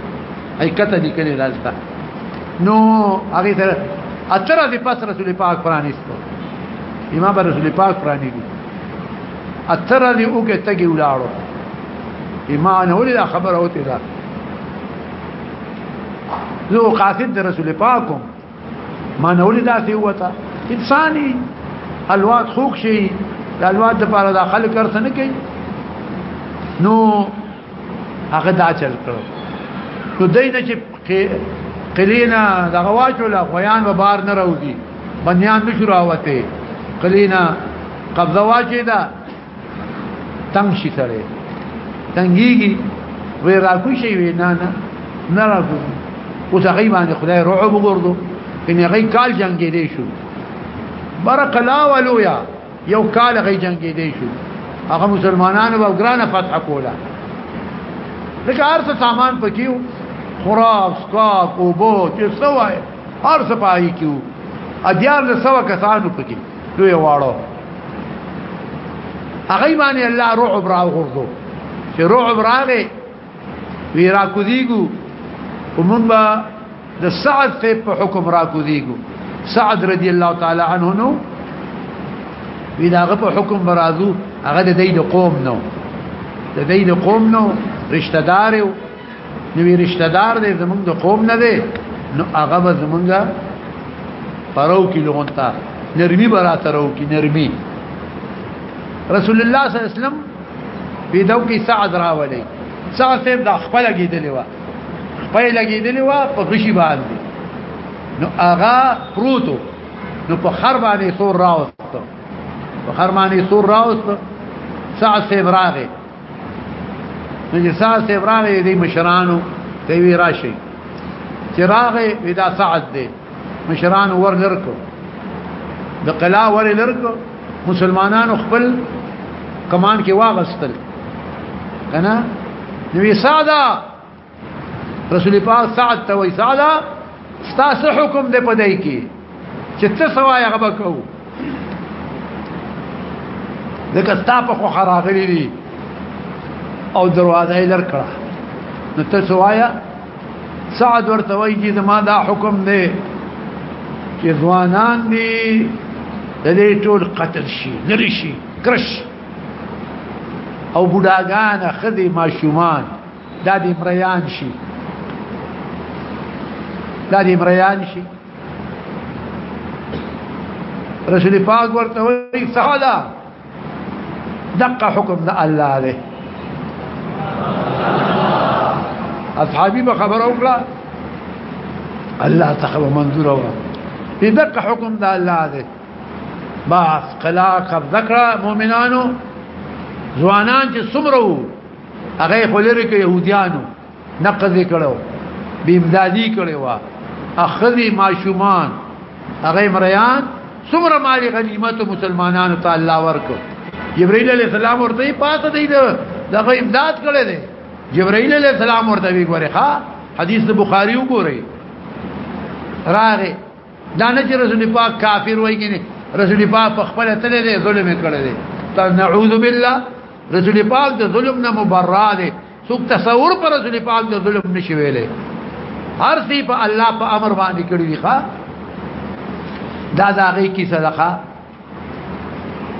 اي کته دي کړي لاستا نو هغه سره اتره دي پس رسول پاک پرانیستو امام رسول پاک پرانیستو اتره دي اوګه تګي ولاړو امام نه ولې خبره وته ده زه قاصد رسول پاکم ما نه ولې داسې وته انساني الواد خوک شي د الواد د پاره د خلک ارث نه کوي نو هغه دا چل کړو نو دینه چې قلینا د غواچو لا غیان و بار نه راوځي بنیان نشو راوته قلینا قبضه واچې ده تنگ شي سره تنګيږي وې راکو شي وې نه نه نه راکو اوس هغه باندې خدای رعب وګورلو ان هغه کال جنگي دي شو برق لا ولویا یو کال هغه جنگي دي شو هغه مسلمانانو به ګرانه فتح کوله لکه ارسه سامان پکيو خراب سکاک او بو چې سوای ارسه پای کیو ادیار له سوا کسانو پکې دوی واړو هغه باندې الله رعب راو غردو چې رعب راغې وی را کو دیګو ومن با د سعد ته په حکم را کو دیګو سعد رضی الله تعالی عنه نو وی داغه په حکم برازو هغه د دې د قوم نو د دې د قوم نو رشتہ دار نو وی رشتہ دار دې زمونږ د قوم نه دی نو هغه به زمونږ پرو کې لغونتا نرمي براته رو کې نرمي رسول الله صلی الله علیه وسلم په دو کې سعد راولې سعد صاحب د خپل کېدلې و خپل کېدلې و په غشي باندې نو هغه پروتو نو په خر باندې سور راوستو په خر باندې سور راوستو سعد صاحب راغی نو چې سعد صاحب راغی دی مشرانو ته وی راشي چې راغی ودا سعد دی مشران ور لرکو د قلا ور لرکو مسلمانانو خپل کمان کې واغستل کنه نو ساده رسول پاک سعد ته وی سعد ستاسو حکم دې پدای کی چې څه سوای هغه وکاو دغه ستا په خو خراغلی دي او دروازه یې لر کړه نو ته سوایا سعد ورته وی چې زما دا حکم دی چې ځوانان دي د دې ټول قتل شي لری شي کرش او بډاګان خدي ماشومان دا دې مریان شي دا دې مریان شي رسول پاک ورته وی صحابه دقه حکم د الله دی اصحابي به خبره وکړه الله تخبر منظور و دې دقه حکم د الله دی باس قلا قبض کړه مؤمنانو ځوانان چې سمرو هغه خلری کې يهوديانو نقض کړو بیمدادی کړو وا اخذي ماشومان هغه مریان څومره مال غنیمت مسلمانانو ته الله ورکو جبرائیل علیہ السلام ورته پاته دی دغه امداد کړی دی جبرائیل علیہ السلام ورته وی ګوره ها حدیث بخاری وګورئ راغه دا نه چې رسول پاک کافر وایي رسول پاک خپل تل له ظلم کړی دی نعوذ بالله رسول پاک د ظلم نه مبرا دی څوک تصور پر رسول پاک د ظلم نشي ویلې هر څه په الله په امر باندې کړی دی ښا دا دا غي کی صدقه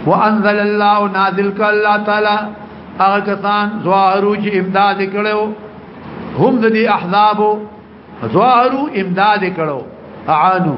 وانزل الله نازل ک الله تعالی هغه کسان ظاهرو چې امداد کړو هم د احزاب ظاهرو امداد کړو اعانو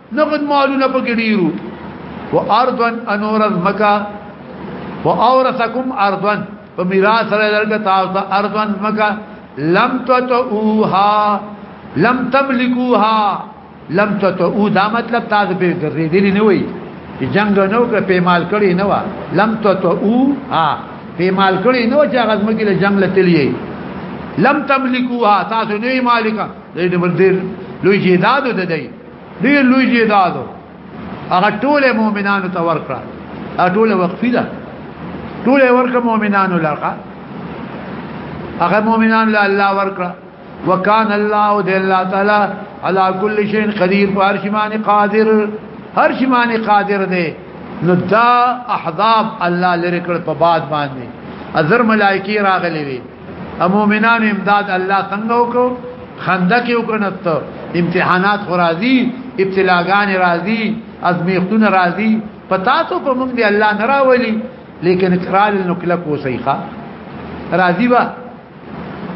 نقد مالونه پکې ډیرو و ارضن انور مکا و اورثکم ارضن په میراث سره دلته تاسو ته ارضن مکا لم تتوها لم تملكوها لم تتو دا مطلب تاسو به ګرځېدلی نه وي چې جنگ نو کړ په مال کړی نه و لم تتو ها په مال کړی نو چې هغه مګل جنگ لتلی لم تملكوها تاسو نه مالک دې دې لوی جیداد ده دی ډیر لوی جیدادو هغه ټول مؤمنانو ته ورکړه هغه ټول وقفي ده ټول ورکه مؤمنانو لرقه هغه مؤمنانو له الله ورکړه وکان الله دې الله تعالی على كل شيء قدير فهر شماني قادر هر شماني قادر دې نو دا احزاب الله لری کړ په باد باندې ازر ملائکی راغلی وی مومنان امداد الله څنګه وکړو خندق یو کنت امتحانات راضی ابتلاګان راضی ازمیختون راضی پتا ته په موږ دی الله نراولی لیکن کرال نو کله کو صحیحه راضی وا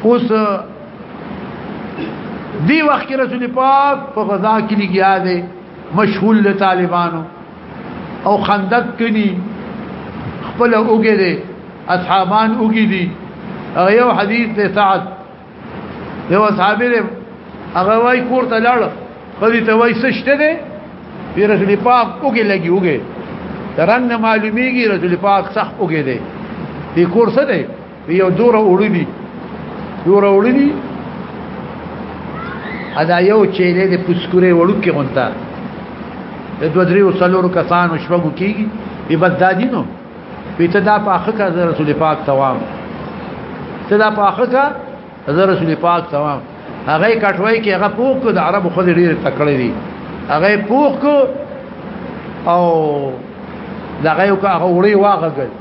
اوس دی وخت رسول پاک په غزا کې لګیا دی مشغول له طالبانو او خندق کني خپل اوګه دي اصحابان اوګه دي یو حدیث ته سعد یو اصحاب دې هغه وای کور ته لاړ خدي ته وای سشته دي په رسول پاک اوګه لګي اوګه رنگ معلومیږي رسول پاک صح اوګه دي دې کور څه دي یو دور وړي دي دور وړي دي ادا یو چې له دې پسکورې وړو کې غونتا د دوه درې او څلورو کسانو شپږو کېږي به بدادي نو پیته دا په اخر کا رسول پاک توام ته دا په اخر کا رسول پاک توام هغه کټوي کې هغه پوک د عربو خو ډېر تکړه دي هغه پوک او دغه یو کا هغه وړي واغږل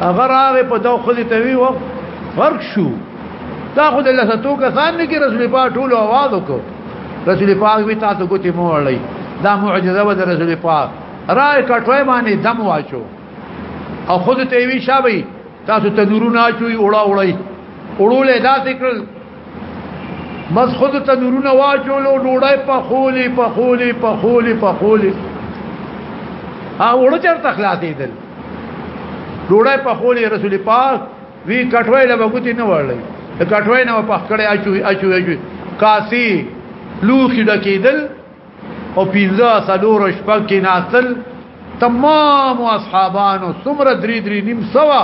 هغه راغې په دو خدي ته وی وخت فرق شو دا خو د لساتو کسان نه کې رسول پاک ټول आवाज وکړو رسول پاک وی تاسو ګوتې مو وړي دا معجزه و د رسول پاک راي کټوي باندې دم واچو او خود ته وی شابه تاسو تنورونه چوي اوړه وړي وړولې دا ذکر بس خود ته نورونه واچولو ډوډۍ په خولي په خولي په خولي په خولي او وړو چرته خلاصې دل ډوډۍ په خولي رسول پاک وی کټوي له بغوتی نه وړلې کټوي نه په خړې اچوي اچوي اچوي کاسي لوخي ډکېدل او پیزا سلور شپږ کې ناسل تمام اصحابانو سمره درې درې نیم سوا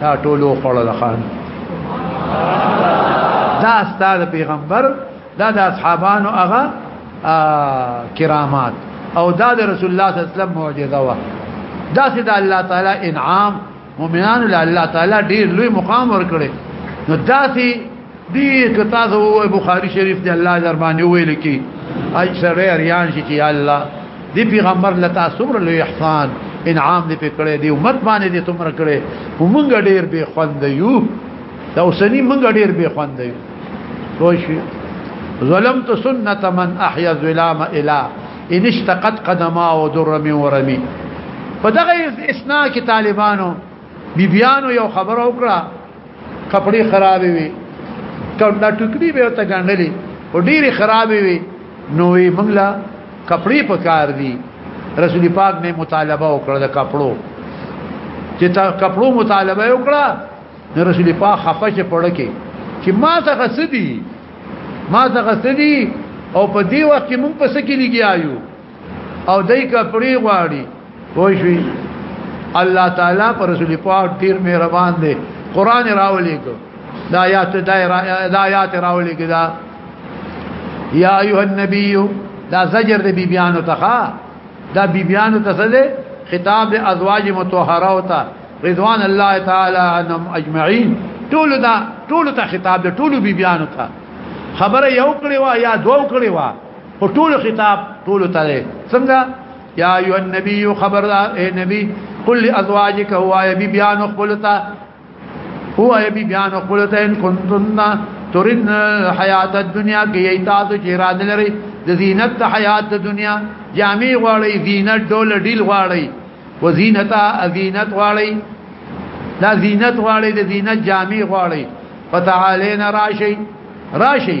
دا ټول خوړل خان دا ستاد پیغمبر دا د اصحابانو هغه کرامات او دا د رسول الله صلی الله علیه وسلم معجزه وا دا سید الله تعالی انعام مؤمنان له الله تعالی ډیر لوی مقام ورکړي نو دا سید دی کتا زو بخاری شریف دی الله در باندې ویل کی اج سره اریان شي چې الله دی پیغمبر لتا صبر له احسان انعام دی پکړه دی امت باندې دی تمر کړه ومنګ ډیر به خوند یو دا اوسنی منګ ډیر به خوند یو روشي ظلمت سنت من احيا ظلام اله ان اشتقت قدما ودر من ورمي په دغه اسنا کې طالبانو بیبيانو یو خبر او کړه کپڑے خراب وي کله ټوکري به ته غنلې او ډېری خراب وي نو یې منګلا کپڑے پکار دي رسول پاک نے مطالبه وکړه د کپڑو چې تا کپڑو مطالبه وکړه نو رسول پاک خفه شه پړ کې چې ما ته غسدي ما ته غسدي او په دې وخت کې مونږ په سکه لګیایو او دای کپڑے غواړي وای شي الله تعالی پر رسول پاک ډیر مهربان دی قران راولې کو دا آیات دا آیات راولې کو دا یا ایه النبی دا زجر د بیبیانو ته دا بیبیانو ته څه خطاب د ازواج متطهره او ته رضوان الله تعالی عنهم اجمعین ټول دا ټول ته خطاب د ټول بیبیانو ته خبره یو کړي وا یا دوه کړي وا په ټول خطاب ټول تله څنګه یا ایو النبی خبردار اے نبی قل لازواجک هو یا بی بیان خپلتا هو یا بی بیان خپلتا ان کنتن ترن حیات الدنیا کی ایتاد جراد لري د زینت حیات د دنیا جامع غواړي زینت ډول ډیل غواړي وزینتا ازینت غواړي دا زینت غواړي د زینت جامع غواړي فتعالین راشي راشي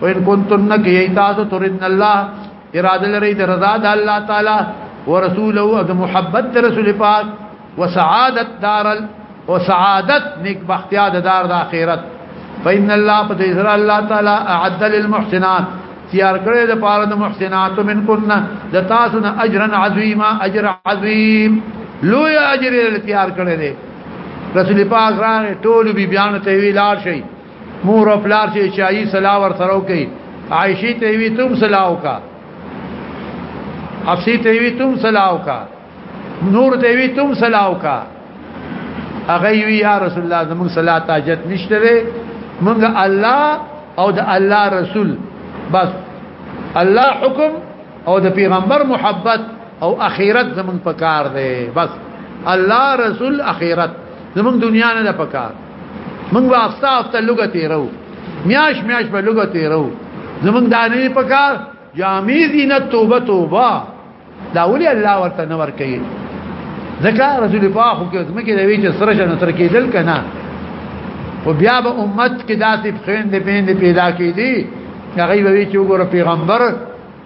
وان كنتن كيتاز تردن الله اراده لري د رضا د الله تعالی ورسوله او د محبت د رسول پاک وسعادت دار او سعادت نیک بختیا د دار د اخرت فإن الله قد إذر الله تعالی اعد للمحسنات تیار کړی د پاره د محسنات من کنه د تاسو نه اجرا عظیما اجر عظیم لوی اجر تیار کړی دی رسول پاک راغی ټول بی بیان ته وی لاړ شي مور او پلار چې چایي صلاح ور سره وکي عائشې ته وی تم صلاح وکا افسی ته وی تم صلاح وکا نور ته وی تم صلاح وکا هغه وی یا رسول الله زموږ صلات حاجت نشته وی موږ الله او د الله رسول بس الله حکم او د پیغمبر محبت او اخیرت زموږ پکار دی بس الله رسول اخیرت زموږ دنیا نه ده پکار موږ به هفته هفته لوګه تیرو میاش میاش به لوګه تیرو زمونږ دانه په کار جامې زینت توبه توبه دا ولي الله ورته نور کوي ځکه رسول پاک خو کې زمکه د ویچ سره شنه سره کېدل کنه او بیا به امت کې داسې خويند پیند پیدا کېدی هغه به ویچ وګوره پیغمبر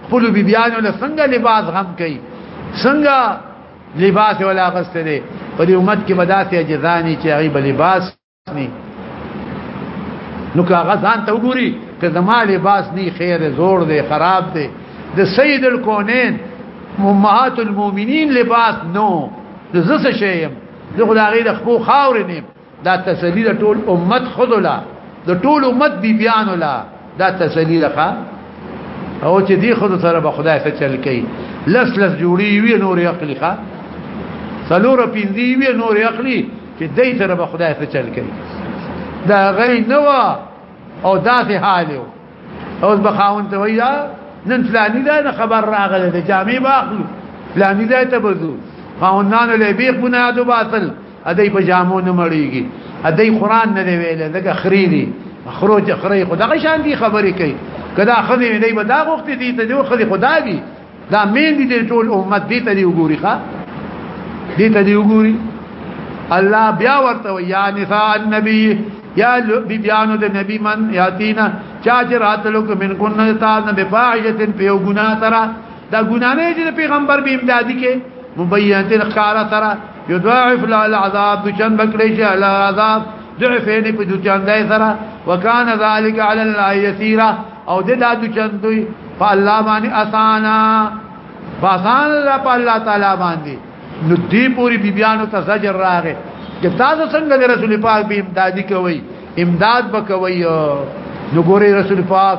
خپل بیبيانو له څنګه لباس غم کوي څنګه لباس ولا غست دي په دې امت کې بداسې اجزاني چې غیب لباس ني نو که غزان ته وګوري که زما لباس ني خیر زور دي خراب دي د سید الکونین امهات المؤمنین لباس نو زس شیم زه خدای غیر خو خاور نیم دا تسلی د ټول امت خذلا د ټول امت بی بیان لا دا تسلی لخوا او چې دی خود سره به خدای څخه چل کوي لس لس جوړي وی نور عقلی ښا سلور پیندي وی نور عقلی چې دې سره به خدای څخه چل کوي دا غي نوا او داسې حال یو اوس به خاون ته وایي نن فلانی دا نه خبر راغله د جامع باخلو فلانی دا ته بزو خاونانو له بیخ بنادو باطل ادي په جامو نه مړیږي ادي قران نه دی ویل دغه خريدي خروج خري خدای شان دي خبرې کوي کدا خدي نه دی به دا وخت دي ته دی خدي خدا دي دا مين دي ټول امت دي ته دی وګوري ښا دي ته دی وګوري الله بیا ورته یا نساء النبي یا بی بیانو د نبی من یاتینا چا چې راتلو کې من کو نه تا نه بفاحشتن په یو ګناه ترا دا ګناه نه چې پیغمبر به امدادي کې مبینتن خاره ترا یضاعف العذاب دچن بکړي شي على عذاب ضعفين په دچن دای سره وکانه ذلك على الله يسيرا او د دا دچن دوی په الله باندې اسانا فاسان الله په الله تعالی باندې نو دی پوری بیبیانو ته زجر راغې چې تاسو څنګه د رسول پاک به امدادي کوي امداد بکوي نو ګوري رسول پاک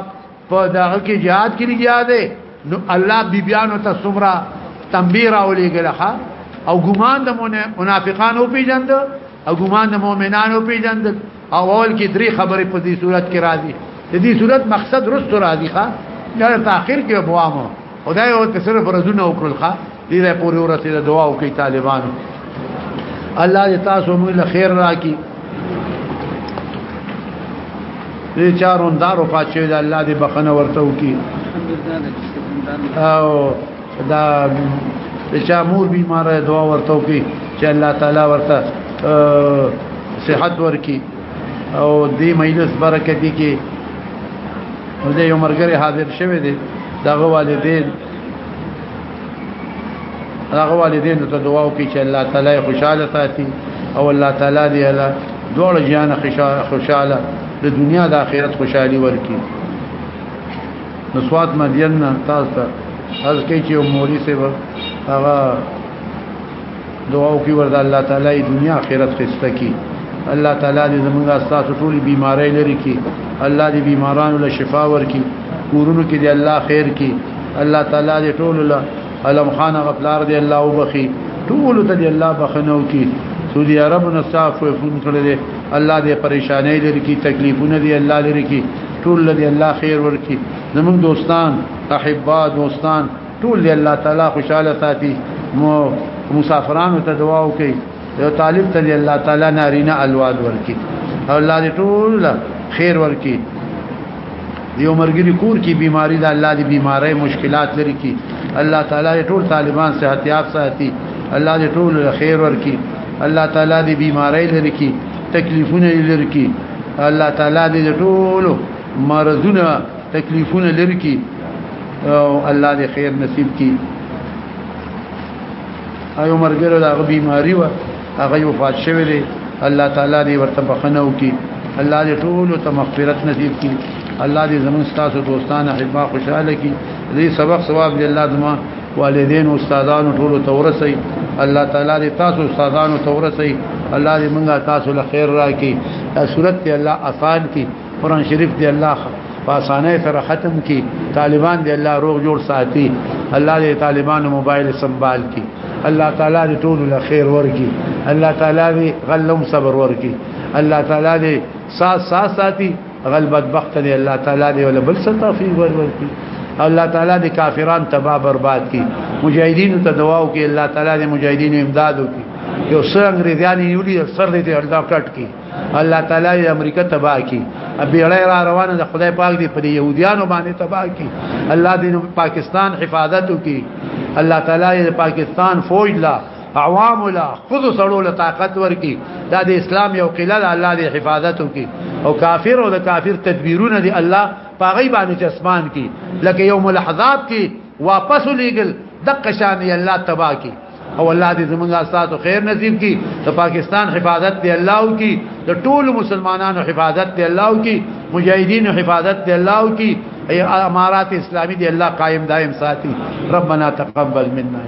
په دغه کې jihad کې لګیا دی نو الله بی بیانو ته سمرا تنبیر او لګلخه او ګمان د منافقانو پیجند او ګمان د مؤمنانو پیجند او اول کې درې خبرې په دې صورت کې راځي د دې صورت مقصد رست راځي ښا دا تاخير کې بوامو خدای او ته صرف رزونه وکړل ښا دې له پورې ورته د دعا وکي طالبانو الله دې تاسو موږ له خیر راکړي دې چارون دارو پاتې دې الله دې بخنه ورته وکي او دا چې مور بیمار دعا ورته وکي چې الله تعالی ورته صحت ورکي او دې مجلس برکتی کې زه یو مرګره حاضر شوه دي دغه والدین دغه والدین ته دعا وکړي چې الله تعالی خوشاله ساتي او الله تعالی دې هلا دوړ جان خوشاله د دنیا د آخرت خوشحالي ورکړي نسوات مدین تاسو ته از کې چې مولوی سیب هغه دعا وکي ورته الله تعالی دنیا آخرت خسته کی الله تعالی دې زمونږ استاد ټولي بيمارۍ لري کی الله دې بيمارانو له شفا ورکي کورونو کې دې الله خیر کی الله تعالی دې ټول له علم خان غفلار دې الله وبخي ټول ته دې الله بخنو کی سعودي عرب نه صاف فون کړل الله دې پریشانې لري کی تکلیفونه دې الله لري کی ټول دې الله خیر ورکي زمونږ دوستان احبا دوستان ټول دی الله تعالی خوشاله ساتي مو مسافرانو ته دعا وکي یو طالب ته دی الله تعالی نارینه الواد ورکي او الله دې ټول خیر ورکي یو مرګري کور کې بیماری ده الله دې بیماری مشکلات لري کې الله تعالی ټول طالبان صحت یاب ساتي الله دې ټول خیر ورکي الله تعالی دې بیماری لري کې تکلیفونه لري کې الله تعالی دې ټول مرزونه تکلیفونه لري کی او الله دې خیر نصیب کی ایو مرګره دا غبي ماری و هغه یو فات شوی دی الله تعالی دې ورته بخنه وکي الله دې ټول ته مغفرت نصیب کی الله دې زمون تاسو دوستانه حبا خوشاله کی دې سبق ثواب دې الله دما والدین او استادانو ټول ته ورسي الله تعالی دې تاسو استادانو ته ورسي الله دې مونږه تاسو له خیر راکړي صورت دې الله آسان کړي قران شریف دی الله پاسانه سره ختم کی طالبان دی الله روغ جوړ ساتي الله دی طالبان موبایل سنبال کی الله تعالی دی ټول له خیر ورکی الله تعالی دی غلم صبر ورکی الله تعالی دی ساس ساس ساتي غل بدبخت دی الله تعالی دی ولا بل څه توفیق ورکی الله تعالی دی کافران تباہ برباد کی مجاهدین ته دعا وکي الله تعالی دی مجاهدین امداد وکي یو څنګه ریان یولي سر دې اردا کټ کی الله تعالی امریکا تباہ کی بیړی را روانه د خدای پاک دی پر يهوديانو باندې تباہ کی الله دې پاکستان حفاظت وکي الله تعالی د پاکستان فوج لا عوام لا خود سړو له طاقت ورکی دا د اسلام یو قله الله دې حفاظت وکي او کافر او د کافر تدبیرونه دی الله پاغي باندې چسمان کی لکه یوم الاحزاب کی واپس لېګل دقه شان الله تباہ کی او الله دې زمونږه تاسو خیر نصیب کی د پاکستان حفاظت دې الله او کی د ټول مسلمانانو حفاظت دې الله او کی مجاهدین حفاظت دې الله او کی امارات اسلامی دې الله قائم دائم ساتي ربنا تقبل منا